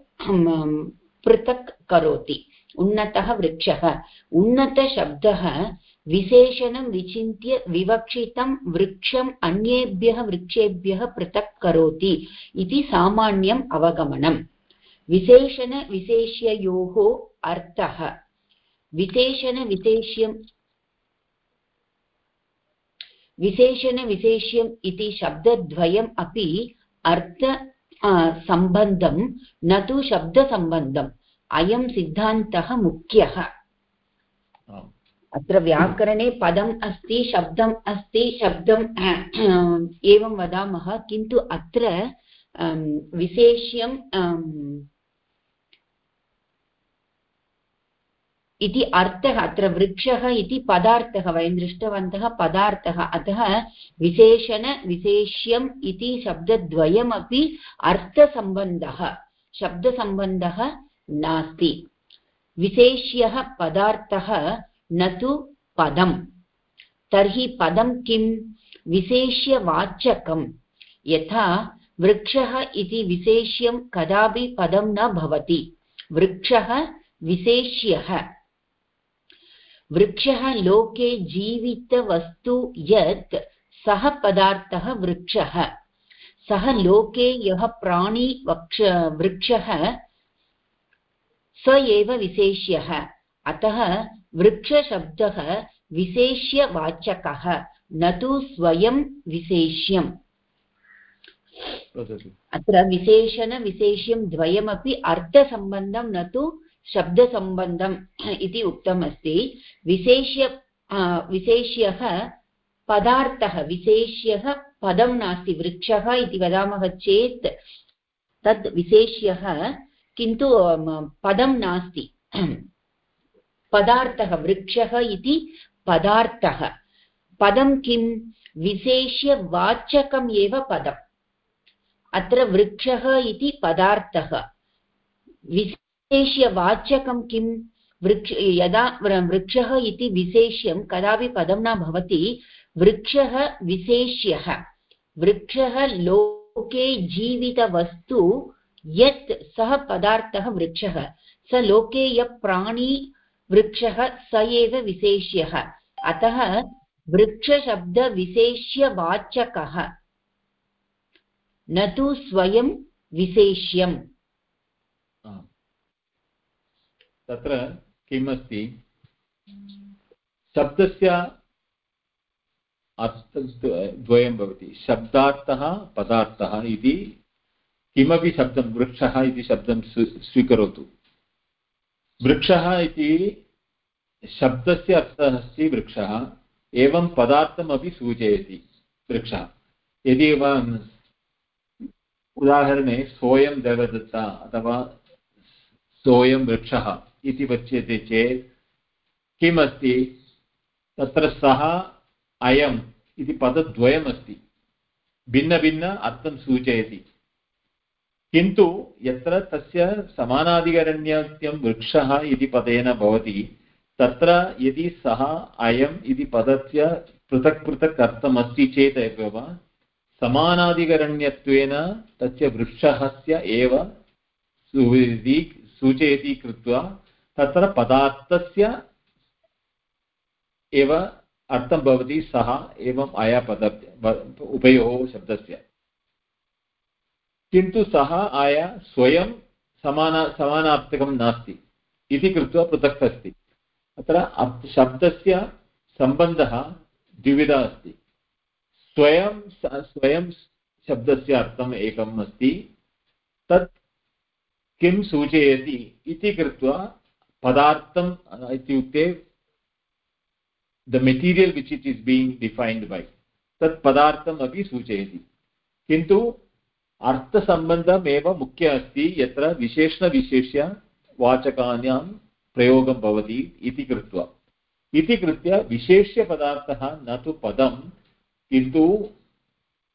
पृथक् करोति। उन्नतः वृक्षः। उन्नतशब्दः विशेषणं विचिन्त्य विवक्षितं वृक्षम् अन्येभ्यः वृक्षेभ्यः पृथक् करोति इति सामान्यम् अवगमनम्। विशेषणविशेष्ययोः अर्थः। विशेषणविशेष्यं विशेषणविशेष्यम् इति शब्दद्वयम् अपि अर्थ सम्बन्धं न तु शब्दसम्बन्धम्। अयं सिद्धान्तः मुख्यः। अत्र व्याकरणे पदम् अस्ति शब्दम् अस्ति शब्दम् एवं वदामः किन्तु अत्र विशेष्यं इति अर्थः, अत्र वृक्षः इति पदार्थः, वयं दृष्टवन्तः पदार्थः। अतः विशेषण, विशेष्यम् इति शब्दद्वयमपि अर्थसम्बन्धः। शब्दसम्बन्धः नास्ति। विशेष्यः पदार्थः न तु पदम्। तर्हि पदं किं? विशेष्यवाचकं यथा वृक्षः इति विशेष्यं कदापि पदं न भवति। वृक्षः विशेष्यः। वृक्षः लोके जीवितवस्तु यत् सः पदार्थः वृक्षः। सः लोके यः प्राणी वक्ष वृक्षः स एव विशेष्यः। अतः वृक्षशब्दः विशेष्यवाचकः न तु स्वयं विशेष्यम्। अत्र विशेषणविशेष्यं द्वयमपि अर्थसम्बन्धं न तु शब्दसम्बन्धम् इति उक्तम् अस्ति विशेष्य विशेष्यः पदार्थः, विशेष्यः पदं नास्ति, वृक्षः इति वदामः चेत् तद् विशेष्यः किन्तु पदं नास्ति। पदार्थः, वृक्षः इति पदार्थः। पदं किं? विशेष्यवाचकम् एव पदम्। अत्र वृक्षः इति पदार्थः। विशेष्यवाचकं किं? वृक्ष यदा वृक्षः इति विशेष्यं, कदापि पदं न भवति, वृक्षः विशेष्यः। वृक्षः लोके जीवितवस्तु, यत् सः पदार्थः वृक्षः। स लोके यः प्राणी वृक्षः, स एव विशेष्यः। अतः वृक्षशब्दविशेष्यवाचकः न तु स्वयं विशेष्यम्। तत्र किम् अस्ति शब्दस्य द्वयं भवति। शब्दार्थः, पदार्थः इति किमपि शब्दं, वृक्षः इति शब्दं स्वीकरोतु। वृक्षः इति शब्दस्य अर्थः अस्ति वृक्षः। एवं पदार्थमपि सूचयति वृक्षः। यदि उदाहरणे सोऽयं देवदत्ता अथवा सोऽयं वृक्षः इति उच्यते चेत् किम् अस्ति तत्र सः, अयम् इति पदद्वयमस्ति। भिन्नभिन्न अर्थं सूचयति। किन्तु यत्र तस्य समानाधिकरण्यत्यं वृक्षः इति पदेन भवति, तत्र यदि सः, अयम् इति पदस्य पृथक् पृथक् अर्थमस्ति चेत् एव समानाधिकरण्यत्वेन तस्य वृक्षस्य एव सूचयति कृत्वा तत्र पदार्थस्य एव अर्थं भवति सः एवम् अयपद उभयोः शब्दस्य। किन्तु सः आय स्वयं समान समानार्थकं नास्ति। इति कृत्वा पृथक् अस्ति। अत्र शब्दस्य सम्बन्धः द्विविधा अस्ति। स्वयं स्वयं शब्दस्य अर्थम् एकम् अस्ति। तत् किं सूचयति इति कृत्वा पदार्थम् इत्युक्ते the material which it is being defined by तत् पदार्थम् अपि सूचयति। किन्तु अर्थसम्बन्धमेव मुख्य अस्ति, यत्र विशेषणविशेष्य वाचकानां प्रयोगं भवति इति कृत्वा। इति कृत्य विशेष्यपदार्थः न तु पदं, किन्तु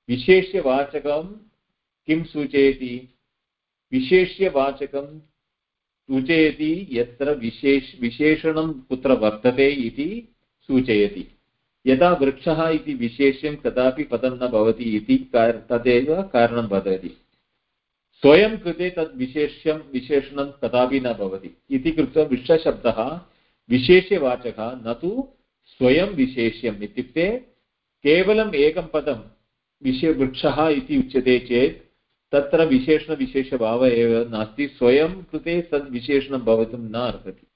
विशेष्यवाचकं किं सूचयति? विशेष्यवाचकं सूचयति यत्र विशेष विशेषणं कुत्र वर्तते इति सूचयति। यदा वृक्षः इति विशेष्यं कदापि पदं न भवति इति तदेव कारणं वदति। स्वयं कृते तद् विशेष्यं विशेषणं कदापि न भवति। इति कृत्वा वृक्षशब्दः विशेष्यवाचकः न तु स्वयं विशेष्यम् इत्युक्ते केवलम् एकं पदं विषय इति उच्यते चेत् तत्र विशेषणविशेषभावः एव नास्ति, स्वयं कृते तद् विशेषणं भवितुं न अर्हति।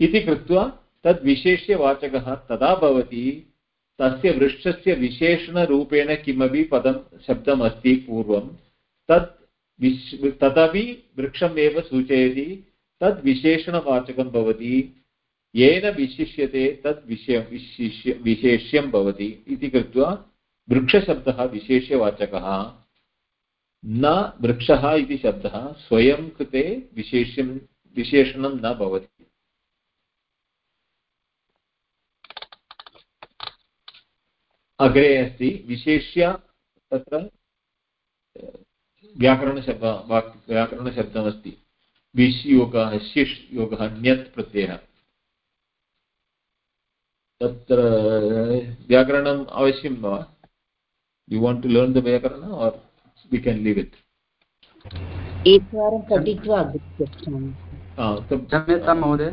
इति कृत्वा तद् विशेष्यवाचकः तदा भवति, तस्य वृक्षस्य विशेषणरूपेण किमपि पदं, शब्दम् अस्ति पूर्वं तत् विश्, तदपि वृक्षम् एव सूचयति, तद् विशेषणवाचकं भवति, येन विशिष्यते तद् विषयं विशिष्य, विशेष्यं भवति। इति कृत्वा वृक्षशब्दः विशेष्यवाचकः न वृक्षः इति शब्दः स्वयं कृते विशेष्यं विशेषणं न भवति। अग्रे अस्ति, विशेष्य तत्र व्याकरणशब्द व्याकरणशब्दमस्ति। विश् योगः शिष् योगः ण्यत् प्रत्ययः। तत्र व्याकरणम् अवश्यं वा? You want to learn the व्याकरण or we can leave it एकवारं पठित्वा गच्छामि क्षम्यतां महोदय।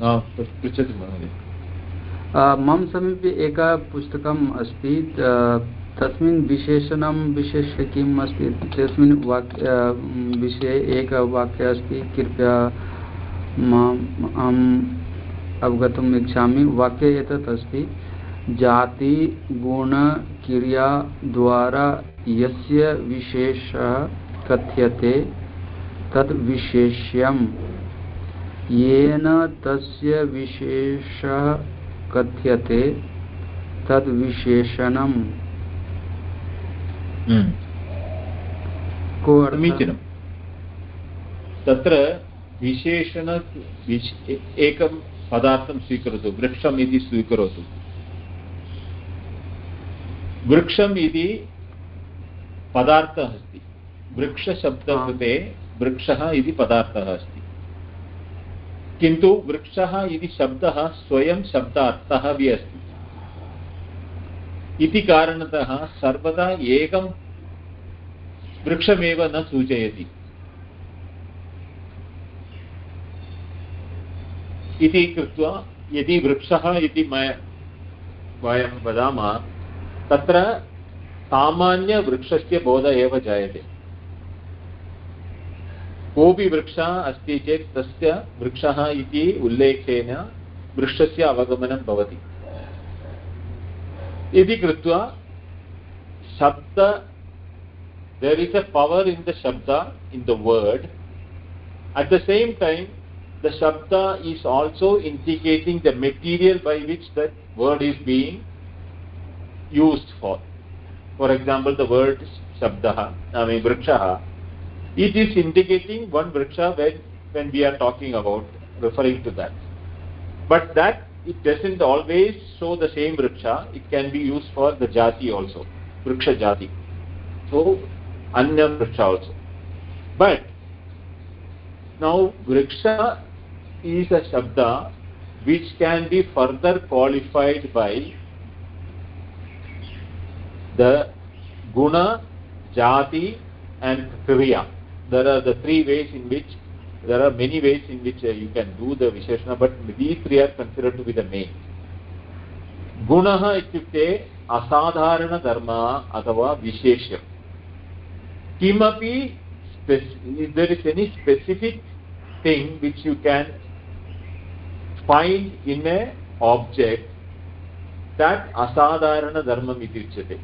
पृच्छतु महोदय। मम समीपे एकं पुस्तकम् अस्ति तस्मिन् विशेषणं विशेष्य किम् अस्ति? तस्मिन् वाक्य विषये एकवाक्य अस्ति कृपया अहम् अवगतुम् इच्छामि। वाक्ये एतत् अस्ति जातिगुणक्रियाद्वारा यस्य विशेषः कथ्यते तद् विशेष्यं येन तस्य विशेषः कथ्यते तद् विशेषणम्। हम्म। समीचीनं। तत्र विशेषण एकं पदार्थं स्वीकरोतु वृक्षम् इति स्वीकरोतु। वृक्षम् इति पदार्थः अस्ति। वृक्षशब्दकृते वृक्षः इति पदार्थः अस्ति। किन्तु वृक्षः इति शब्दः स्वयं शब्दार्थः अपि अस्ति। इति कारणतः सर्वदा एकं वृक्षमेव न सूचयति। इति कृत्वा यदि वृक्षः इति वयं वदामः तत्र सामान्य से बोध एव जायते। कोऽपि वृक्ष अस्त चेत तस्य वृक्षः इति उल्लेखेन वृक्षस्य अवगमनं शब्द there is a power in the शब्द in the word at the same time the शब्द is also indicating the material by which third word is being used for example the word shabda i mean vriksha it is indicating one vriksha when when we are talking about referring to that but that it doesn't always show the same vriksha. It can be used for the jati also, vriksha jati. So, anya vriksha also. But, now vriksha is a shabda which can be further qualified by the guna, jati and kriya. There are the three ways in which there are many ways in which uh, you can do the visheshana but these three are considered to be the main गुणः इत्युक्ते असाधारणधर्मः अथवा विशेष्यं किमपि if there is any specific thing which you can find in a object that असाधारणधर्मम् इति उच्यते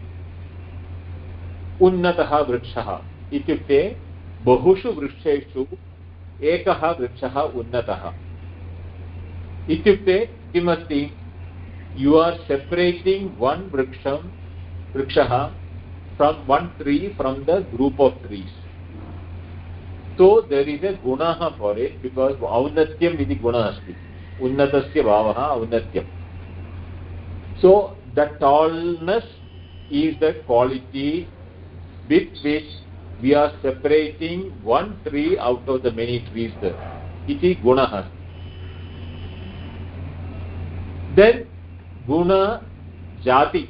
उन्नतः वृक्षः इत्युक्ते बहुषु वृक्षेषु एकः वृक्षः उन्नतः। इत्युक्ते किमस्ति? यु आर् सेपरेटिङ्ग् वन् वृक्षं, वृक्षः from one tree from the group of trees so there is a गुणः फार् इट् बिकास् औन्नत्यम् इति गुणः अस्ति उन्नतस्य भावः औन्नत्यम् so the tallness is the quality with which we are separating one tree out of the many trees iti gunah. Then guna jati.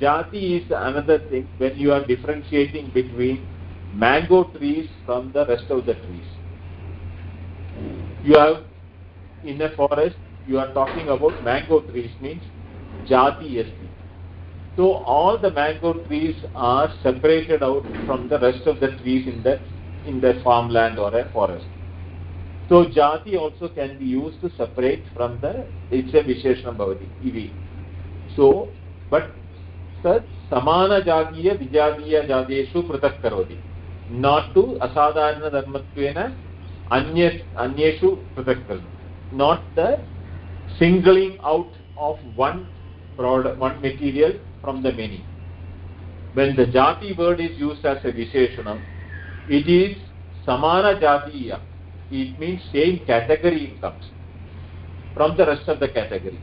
Jati is another thing when you are differentiating between mango trees from the rest of the trees. You have in a forest you are talking about mango trees means jati asti so all the mango trees are separated out from the rest of the trees in the in the farmland or a forest. So jati also can be used to separate from the it's a visheshanam bhavati ivi. So but सत् समानजातीय विजातीयजातेषु पृथक् करोति not to असाधारणधर्मत्वेन अन्य अन्येषु पृथक् करोति not the singling out of one product one material from the many when the jati word is used as a visheshanam it is samana jatiya. It means same category comes from the rest of the category.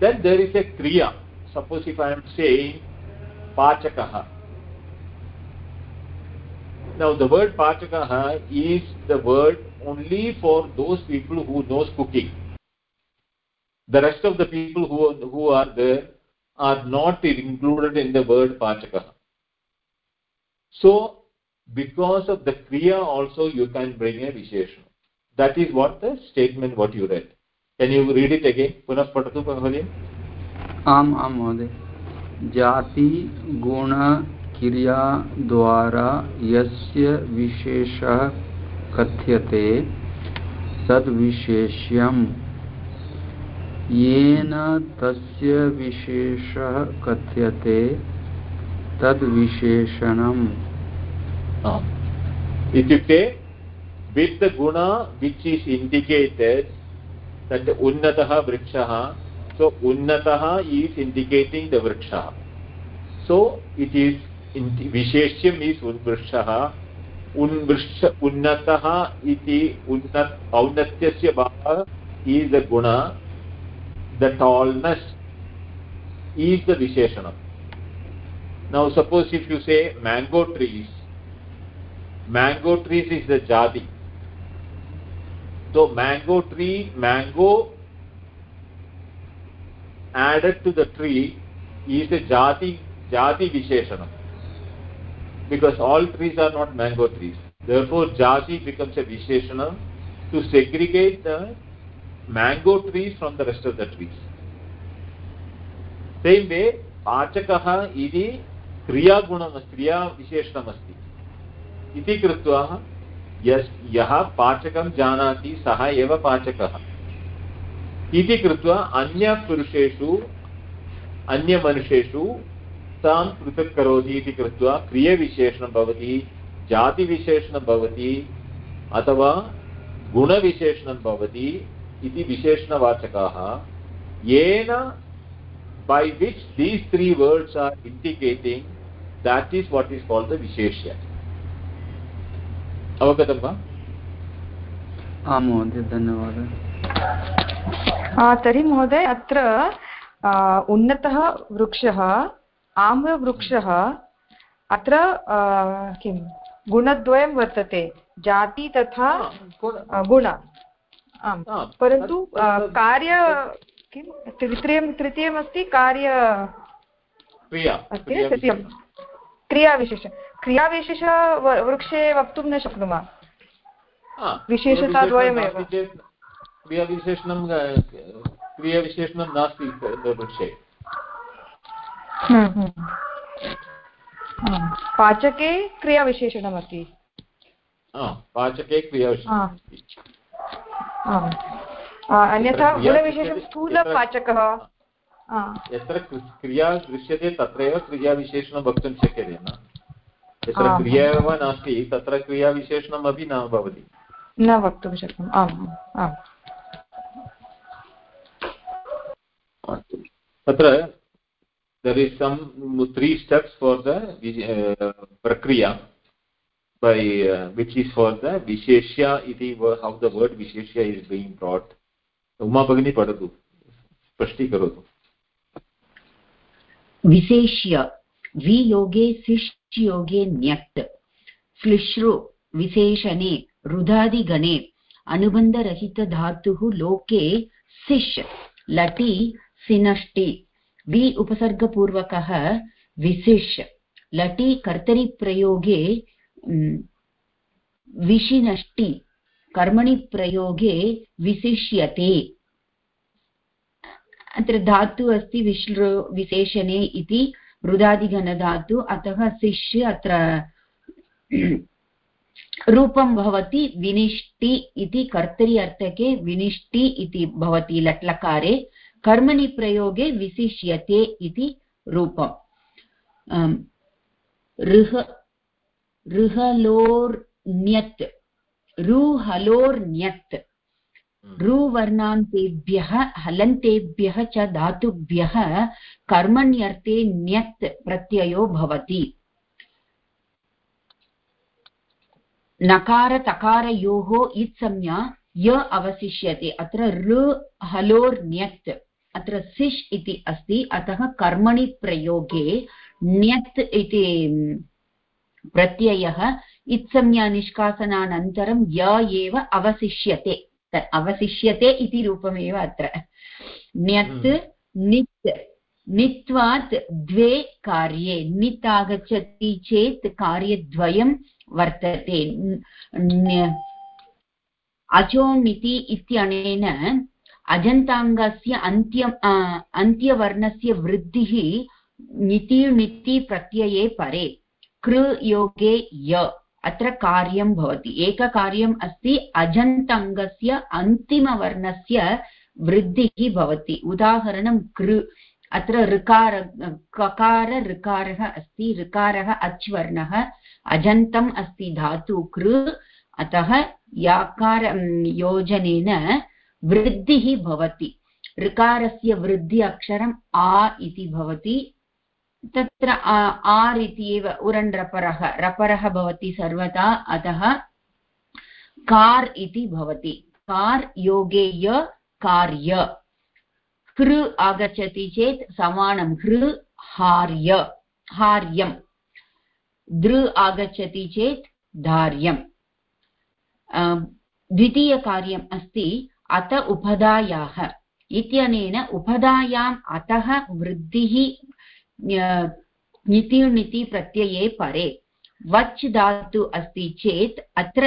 Then there is a kriya. Suppose if i am saying pachakah now the word pachakah is the word only for those people who knows cooking. The rest of the people who who are there are not included in the word pachakah so because of the kriya also you can bring a visheshana that is what the statement what you read can you read it again punah patatu mahoday आम् आं महोदय जाति गुण क्रिया द्वारा यस्य विशेषः कथ्यते तद्विशेष्यम् येन तस्य विशेषः कथ्यते तद् विशेषणम् इत्युक्ते गुण विच इस् इण्डिकेटेड् तत् उन्नतः वृक्षः सो उन्न ईज इंडिकेटिंग द वृक्ष। सो इट ईस् विशेष्यम् उन्नत उन्वृक्षः उन्वृक्ष उन्नतः द गुण। The tallness is the visheshanam. Now suppose if you say mango trees mango trees is the jadi so mango tree mango added to the tree is a jati jati because all trees are not mango trees. Therefore jati becomes a visheshanam to segregate the mango trees from the rest of the trees. Same way pachakah इति क्रियागुणम् क्रियाविशेषणमस्ति इति कृत्वा yes यः पाचकं जानाति सः एव पाचकः इति कृत्वा अन्यपुरुषेषु अन्यमनुष्येषु तां पृथक् करोति इति कृत्वा क्रियविशेषणं भवति जातिविशेषणं भवति अथवा गुणविशेषणं भवति इति विशेषणवाचकाः येन by which these three words are indicating that is what is called the visheshya. अवगतं वा? आं महोदय धन्यवादः। तर्हि महोदय अत्र उन्नतः वृक्षः आम्रवृक्षः अत्र किं? गुणद्वयं वर्तते जाति तथा गुण। आम्। परन्तु कार्य किं? तृतीयं तृतीयमस्ति कार्य अस्ति तृतीयं। क्रियाविशेष। क्रियाविशेष वृक्षे वक्तुं न शक्नुमः। विशेषताद्वयमेव क्रियाविशेषणं क्रियाविशेषणं नास्ति वृक्षे। पाचके क्रियाविशेषणमस्ति। पाचके क्रियाविशेषणम् अन्यथा गुणविशेषं स्थूलपाचकः यत्र क्रिया दृश्यते तत्रैव क्रियाविशेषणं वक्तुं शक्यते न? यत्र क्रिया एव नास्ति तत्र क्रियाविशेषणम् अपि न भवति। न वक्तुं शक्नोमि। आम् आम्। तत्र there is some three steps for the uh, prakriya by uh, which is for the visheshya. Iti how the word visheshya is being brought. Uma भगिनी पठतु स्पष्टीकरोतु विशेष्य वियोगे सिष् योगे न्यक् श्लिश्रु विशेषणे रुधादिगणे अनुबन्धरहितधातुः लोके सिष् लटि सिनष्टि वि उपसर्गपूर्वकः विशिष् लटि कर्तरिप्रयोगे विशिनष्टि, कर्मणि प्रयोगे विशिष्यते। अत्र धातु अस्ति विश्लृ विशेषणे इति मृदादिगणधातु अतः सिष् अत्र रूपं भवति विनिष्टि इति, कर्तरि अर्थके विनिष्टि इति भवति लट्लकारे कर्मणि प्रयोगे विशिष्यते इति रूपम्। ऋहलोर्न्यत् रुहलोर्न्यत् रुवर्णान्तेभ्यः हलन्तेभ्यः च धातुभ्यः कर्मण्यर्थे ण्यत् प्रत्ययो भवति। नकारतकारयोः इत्संज्ञा य अवशिष्यते। अत्र ऋ हलोर्ण्यत् अत्र सिष् इति अस्ति। अतः कर्मणि प्रयोगे ण्यत् इति प्रत्ययः इत्संज्ञा निष्कासनानन्तरं य एव अवशिष्यते। अवशिष्यते इति रूपमेव अत्र। ण्यत् नित् नित्वात् द्वे कार्ये नित् आगच्छति चेत् कार्यद्वयं वर्तते। अचोणिति इत्यनेन अजन्ताङ्गस्य अन्त्यम् अन्त्यवर्णस्य वृद्धिः निति प्रत्यये परे। कृ योगे य। अत्र कार्यं भवति। एककार्यम् अस्ति, अजन्तङ्गस्य अन्तिमवर्णस्य वृद्धिः भवति। उदाहरणं कृ। अत्र ऋकार, ककार ऋकारः अस्ति, ऋकारः अच् वर्णः अजन्तम् अस्ति, धातु कृ। अतः याकार योजनेन वृद्धिः भवति। ऋकारस्य वृद्धि अक्षरम् आ इति भवति। तत्र आर् इति एव उरण् रपरः। भवति सर्वदा, अतः कार् इति भवति। कार् योगे य कार्य हृ आगच्छति चेत् समानं हृ, हार्य। हार्यं दृ आगच्छति चेत् धार्यम्। द्वितीयकार्यम् अस्ति अत उपधायाः। इत्यनेन उपधायाम् अतः वृद्धिः ङिति प्रत्यये परे। वच् धातु अस्ति चेत् अत्र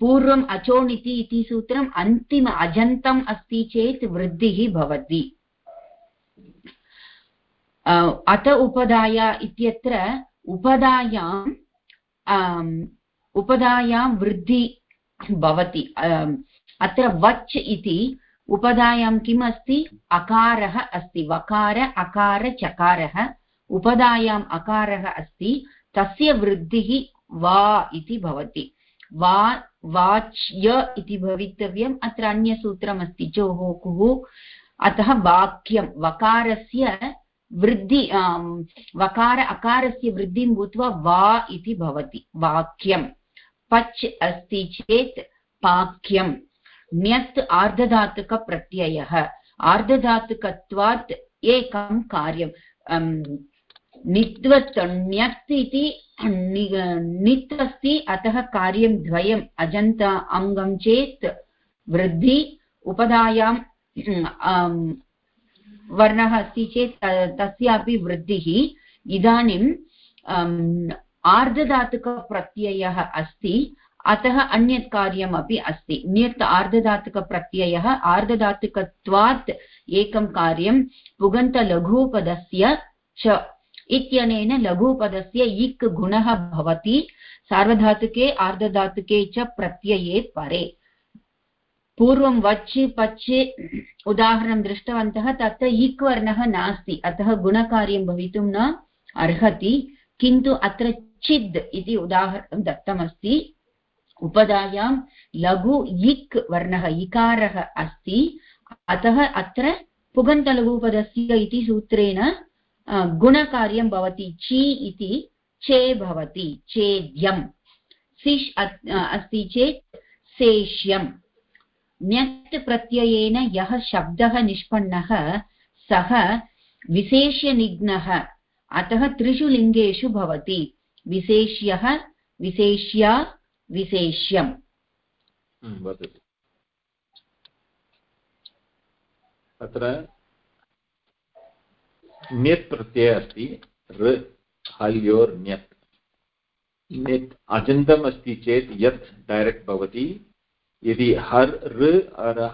पूर्वम् अचोणिति इति सूत्रम् अन्तिम अजन्तम् अस्ति चेत् वृद्धिः भवति। अत उपधाया इत्यत्र उपधायाम् उपधायां वृद्धि भवति। अत्र वच् इति उपधायां किम् अस्ति अकारः अस्ति। वकार, अकार, चकारः। उपधायाम् अकारः अस्ति। तस्य वृद्धिः वा इति भवति। वा, वाच्य इति भवितव्यम्। अत्र अन्यसूत्रमस्ति। जोः, कुः। अतः वाक्यं, वकारस्य वृद्धि वकार, अकारस्य वृद्धिं भूत्वा वा इति भवति। वाक्यं। पच् अस्ति चेत् पाक्यं ण्यत् आर्धधातुकप्रत्ययः। आर्धधातुकत्वात् एकं कार्यं नित्वत् ण्यत् इति नित् अस्ति अतः कार्यं द्वयम्। अजन्त अङ्गं चेत् वृद्धि उपधायां वर्णः अस्ति चेत् तस्यापि वृद्धिः। इदानीं आर्धधातुकप्रत्ययः अस्ति। अतः अन्यत् कार्यमपि अस्ति। ण्यत् आर्धधातुकप्रत्ययः आर्धधातुकत्वात् एकं कार्यं पुगन्तलघुपदस्य च इत्यनेन लघुपदस्य इक् गुणः भवति। सार्वधातुके आर्धधातुके च प्रत्यये परे। पूर्वं वच् पच् उदाहरणं दृष्टवन्तः, तत्र इक् वर्णः नास्ति। अतः गुणकार्यं भवितुं न अर्हति। किन्तु अत्र चिद् इति उदाहरणं दत्तमस्ति। उपधायां लघु इक् वर्णः, इकारः अस्ति। अतः अत्र पुगन्तलघुपदस्य इति सूत्रेण गुणकार्यं भवति, ची इति चे भवति चेद्यं सिष् अस्ति चेत् सेष्यं ण्यत् प्रत्ययेन यः शब्दः निष्पन्नः, सः विशेष्यनिघ्नः। अतः त्रिषु लिङ्गेषु भवति। विशेष्यः, विशेष्या विशेष्यम्। हम्म, वदतु। अत्र ण्यत् प्रत्ययः अस्ति ऋ हल्योर् ण्यत्। ण्यत् अजन्तम् अस्ति चेत् यत् डैरेक्ट् भवति। यदि हर् ऋ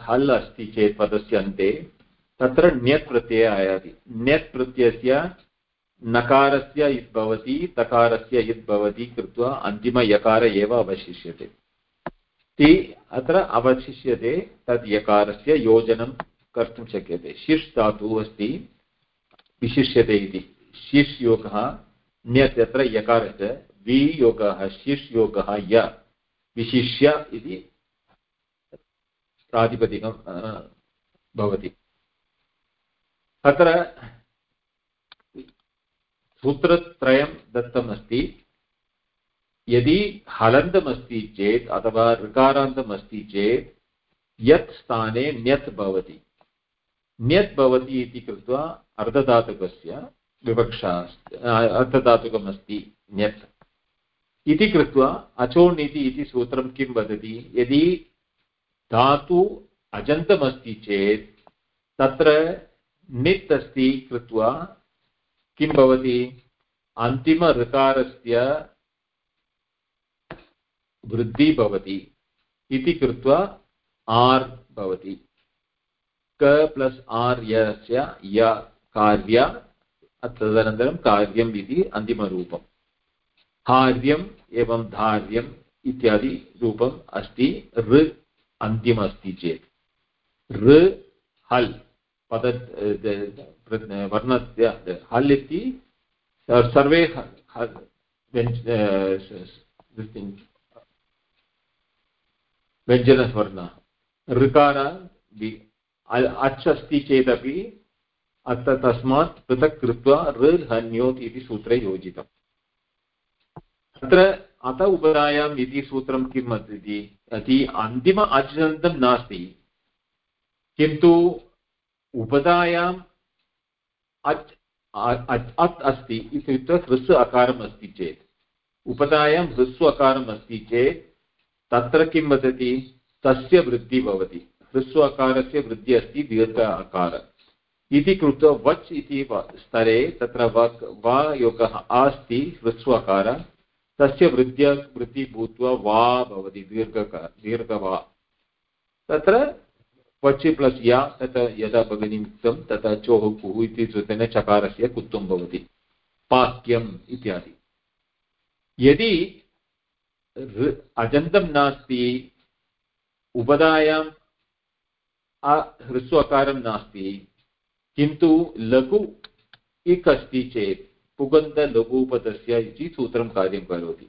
हल् अस्ति चेत् पदस्य अन्ते तत्र ण्यत् प्रत्ययः आयाति। ण्यत् प्रत्ययस्य नकारस्य यत् भवति तकारस्य यत् भवति कृत्वा अन्तिमयकार एव अवशिष्यते। इति अत्र अवशिष्यते तद् यकारस्य योजनं कर्तुं शक्यते। शिष् धातुः अस्ति, विशिष्यते इति। शिष् योगः ण्यत् यत्र यकारस्य वियोगः शिष् योगः य, विशिष्य इति प्रातिपदिकं भवति। तत्र सूत्रत्रयं दत्तमस्ति। यदि हलन्तमस्ति चेत् अथवा ऋकारान्तमस्ति चेत् यत् स्थाने ण्यत् भवति। ण्यत् भवति इति कृत्वा अर्धधातुकस्य विवक्षा अर्धधातुकमस्ति ण्यत्। इति कृत्वा अचोण् इति सूत्रं किं वदति? यदि धातु अजन्तमस्ति चेत् तत्र णित् अस्ति कृत्वा किं भवति? अन्तिमऋकारस्य वृद्धिः भवति इति कृत्वा आर् भवति। क प्लस् आर् यस्य य कार्य तदनन्तरं कार्यम् इति अन्तिमरूपम्। हार्यम् एवं धार्यम् इत्यादि रूपम् अस्ति। ऋ अन्तिम अस्ति चेत्। ऋ हल् पद वर्णस्य हल् इति सर्वे व्यञ्जनस्वर्णः ऋकार अच् अस्ति चेदपि अत्र तस्मात् पृथक् कृत्वा ऋ हन्योत् इति सूत्रे योजितम् अत्र अत उपधायाम् इति सूत्रं किम् अस्ति इति अन्तिम अजन्तं नास्ति किन्तु उपधायाम् अच् अत् अस्ति इत्युक्ते हृस्व अकारम् अस्ति चेत्। उपधायां हृस्व अकारम् अस्ति चेत् तत्र किं वदति? तस्य वृद्धिः भवति। ह्रस्व अकारस्य वृद्धिः अस्ति दीर्घ अकार। इति कृत्वा वच् इति स्तरे तत्र वक्, वा योगः अस्ति ह्रस्व अकार। तस्य वृद्ध्य, वृद्धिः भूत्वा वा भवति दीर्घकार दीर्घ वा। तत्र क्वचि प्लस् या तत् यदा भगिनी उक्तं तथा चोः कुः इति सूत्रेण चकारस्य कुत्वं भवति। पाक्यम् इत्यादि। यदि अजन्तं नास्ति उपधायां ह्रस्वकारं नास्ति, किन्तु लघु इक् अस्ति चेत् पुगन्धलघूपदस्य इति सूत्रं कार्यं करोति।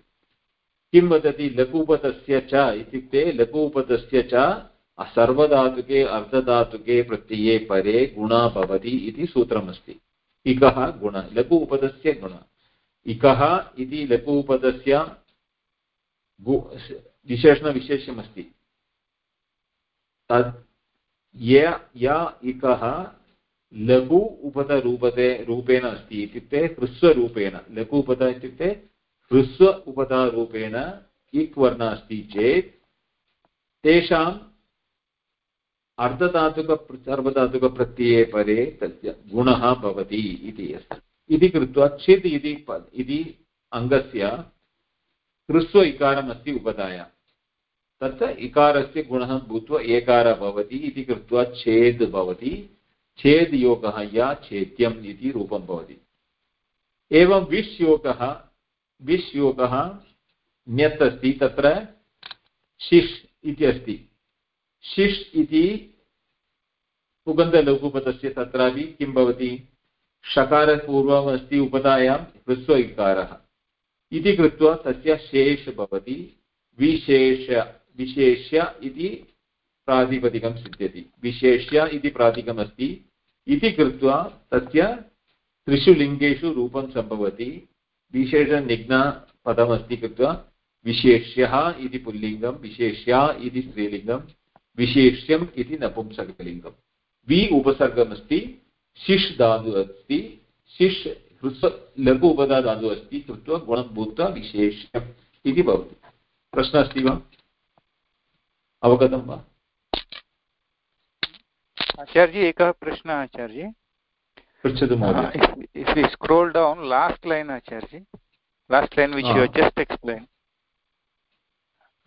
किं वदति लघूपदस्य च इत्युक्ते लघूपदस्य च सर्वधातुके अर्धधातुके प्रत्यये परे गुणा भवति इति सूत्रमस्ति। इकः गुण लघु उपदस्य गुण। इकः इति लघु उपदस्य विशेषणविशेषमस्ति तत् य इकः लघु उपदरूपते, रूपेण अस्ति इत्युक्ते ह्रस्वरूपेण लघु उपद इत्युक्ते ह्रस्व उपदारूपेण इक् वर्ण अस्ति चेत् तेषां अर्धधातुक सर्वधातुकप्रत्यये परे तस्य गुणः भवति इति अस्ति। इति कृत्वा छित् इति इति अङ्गस्य ह्रस्व इकारमस्ति उपधाया। तत्र इकारस्य गुणः भूत्वा एकारः भवति इति कृत्वा छेद् भवति। छेद् योगः या छेद्यम् इति रूपं भवति। एवं विश् योगः विश् योगः ण्यत् अस्ति, तत्र शिश् इति अस्ति। शिश् इति सुगन्धलघुपदस्य तत्रापि किं भवति? षकारपूर्वम् अस्ति उपधायां ह्रस्व इकारः इति कृत्वा तस्य शेष भवति। विशेष, विशेष्य इति प्रातिपदिकं सिद्ध्यति। विशेष्य इति प्रातिकमस्ति। इति कृत्वा तस्य त्रिषु लिङ्गेषु रूपं सम्भवति। विशेषनिघ्नपदमस्ति कृत्वा विशेष्यः इति पुल्लिङ्गं, विशेष्या इति स्त्रीलिङ्गं विशेष्यम् इति नपुंसकलिङ्गम्। वि उपसर्गमस्ति शिष् धातु अस्ति शिष् हृस्व लघु उपदा धातु अस्ति कृत्वा गुणं भूत्वा विशेष्यम् इति भवति। प्रश्नः अस्ति वा? अवगतं वा? आचार्य एकः प्रश्नः आचार्य। पृच्छतु महोदय। Scroll down last line Acharya. Last line which you just explain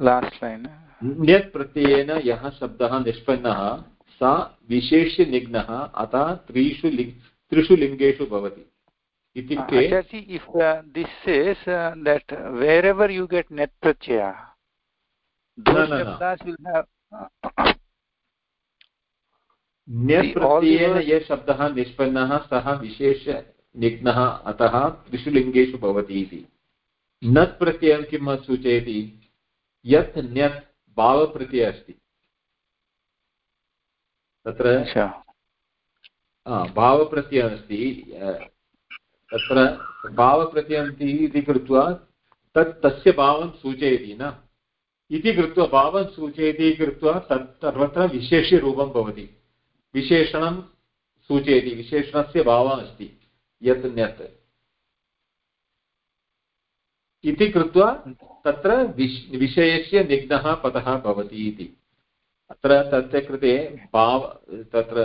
last line ण्यत् प्रत्ययेन यः शब्दः निष्पन्नः सा विशेष्यनिघ्नः अतः त्रिषु लिङ् त्रिषु लिङ्गेषु भवति। इत्युक्ते if this is that wherever you get net प्रत्यय ण्यप्रत्ययेन यः शब्दः निष्पन्नः सः विशेषनिघ्नः अतः त्रिषु लिङ्गेषु भवति इति। नत् प्रत्ययं किं सूचयति? यत् ण्यत् भावप्रत्ययः अस्ति। तत्र भावप्रत्ययः अस्ति तत्र भावप्रत्ययम् इति कृत्वा तत् तस्य भावं सूचयति न? इति कृत्वा भावं सूचयति कृत्वा तत् सर्वत्र विशेष्यरूपं भवति। विशेषणं सूचयति विशेषणस्य भावः अस्ति यत् न्यत्। इति कृत्वा तत्र विश् विषयस्य निघ्नः पदः भवति इति। अत्र तस्य कृते भाव तत्र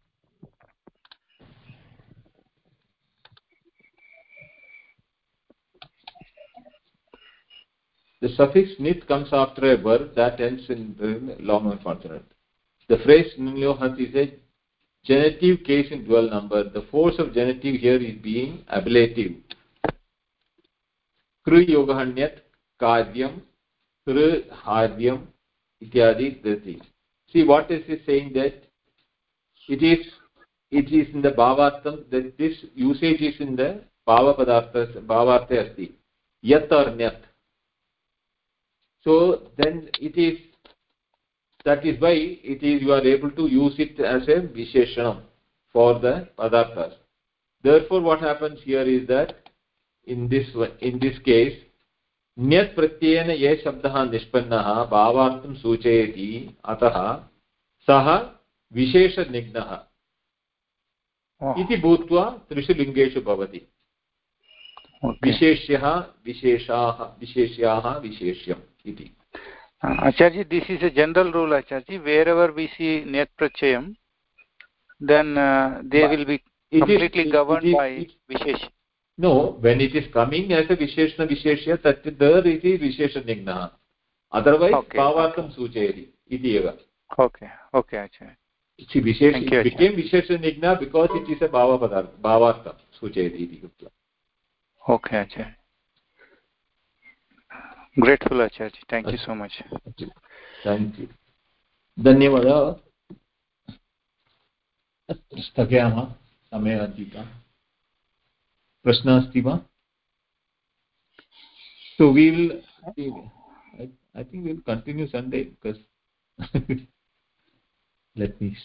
suffix nit comes after a verb that ends in the long consonant. The phrase nilyohat is a genitive case in dual number. The force of genitive here is being ablative. Kru yogahanyat karyam, kru haryam, ityadi dhati. See what is he saying that it is it is in the bhavartham that this usage is in the bhava padartha bhavartha asti yat or nyat so then it is that is why it is you are able to use it as a visheshanam for the padarthas therefore what happens here is that in this in this case न्यत् प्रत्ययेन ये शब्दः निष्पन्नः भावार्थं सूचयति अतः सः विशेषनिघ्नः इति भूत्वा त्रिषु लिङ्गेषु भवति विशेष्यः विशेषाः विशेष्याः विशेष्यम् इति। आचार्य this is a general rule Acharya. Wherever we see नेट् प्रत्ययं then they will be implicitly govern by wishes no when it is coming as a विशेषण विशेष तत् दर् इति विशेषनिघ्नः अदर्वैस् भावार्थं सूचयति इति एव ओके ओके आचार्य विशेषनिघ्ना बिकास् इट् अ भावपदार्थ सूचयति इति कृत्वा okay Acharya grateful acharya thank you so much thank you धन्यवादः स्थगयामः समयः अतीतः प्रश्नः अस्ति वा so we will I, I think we will continue sunday because let me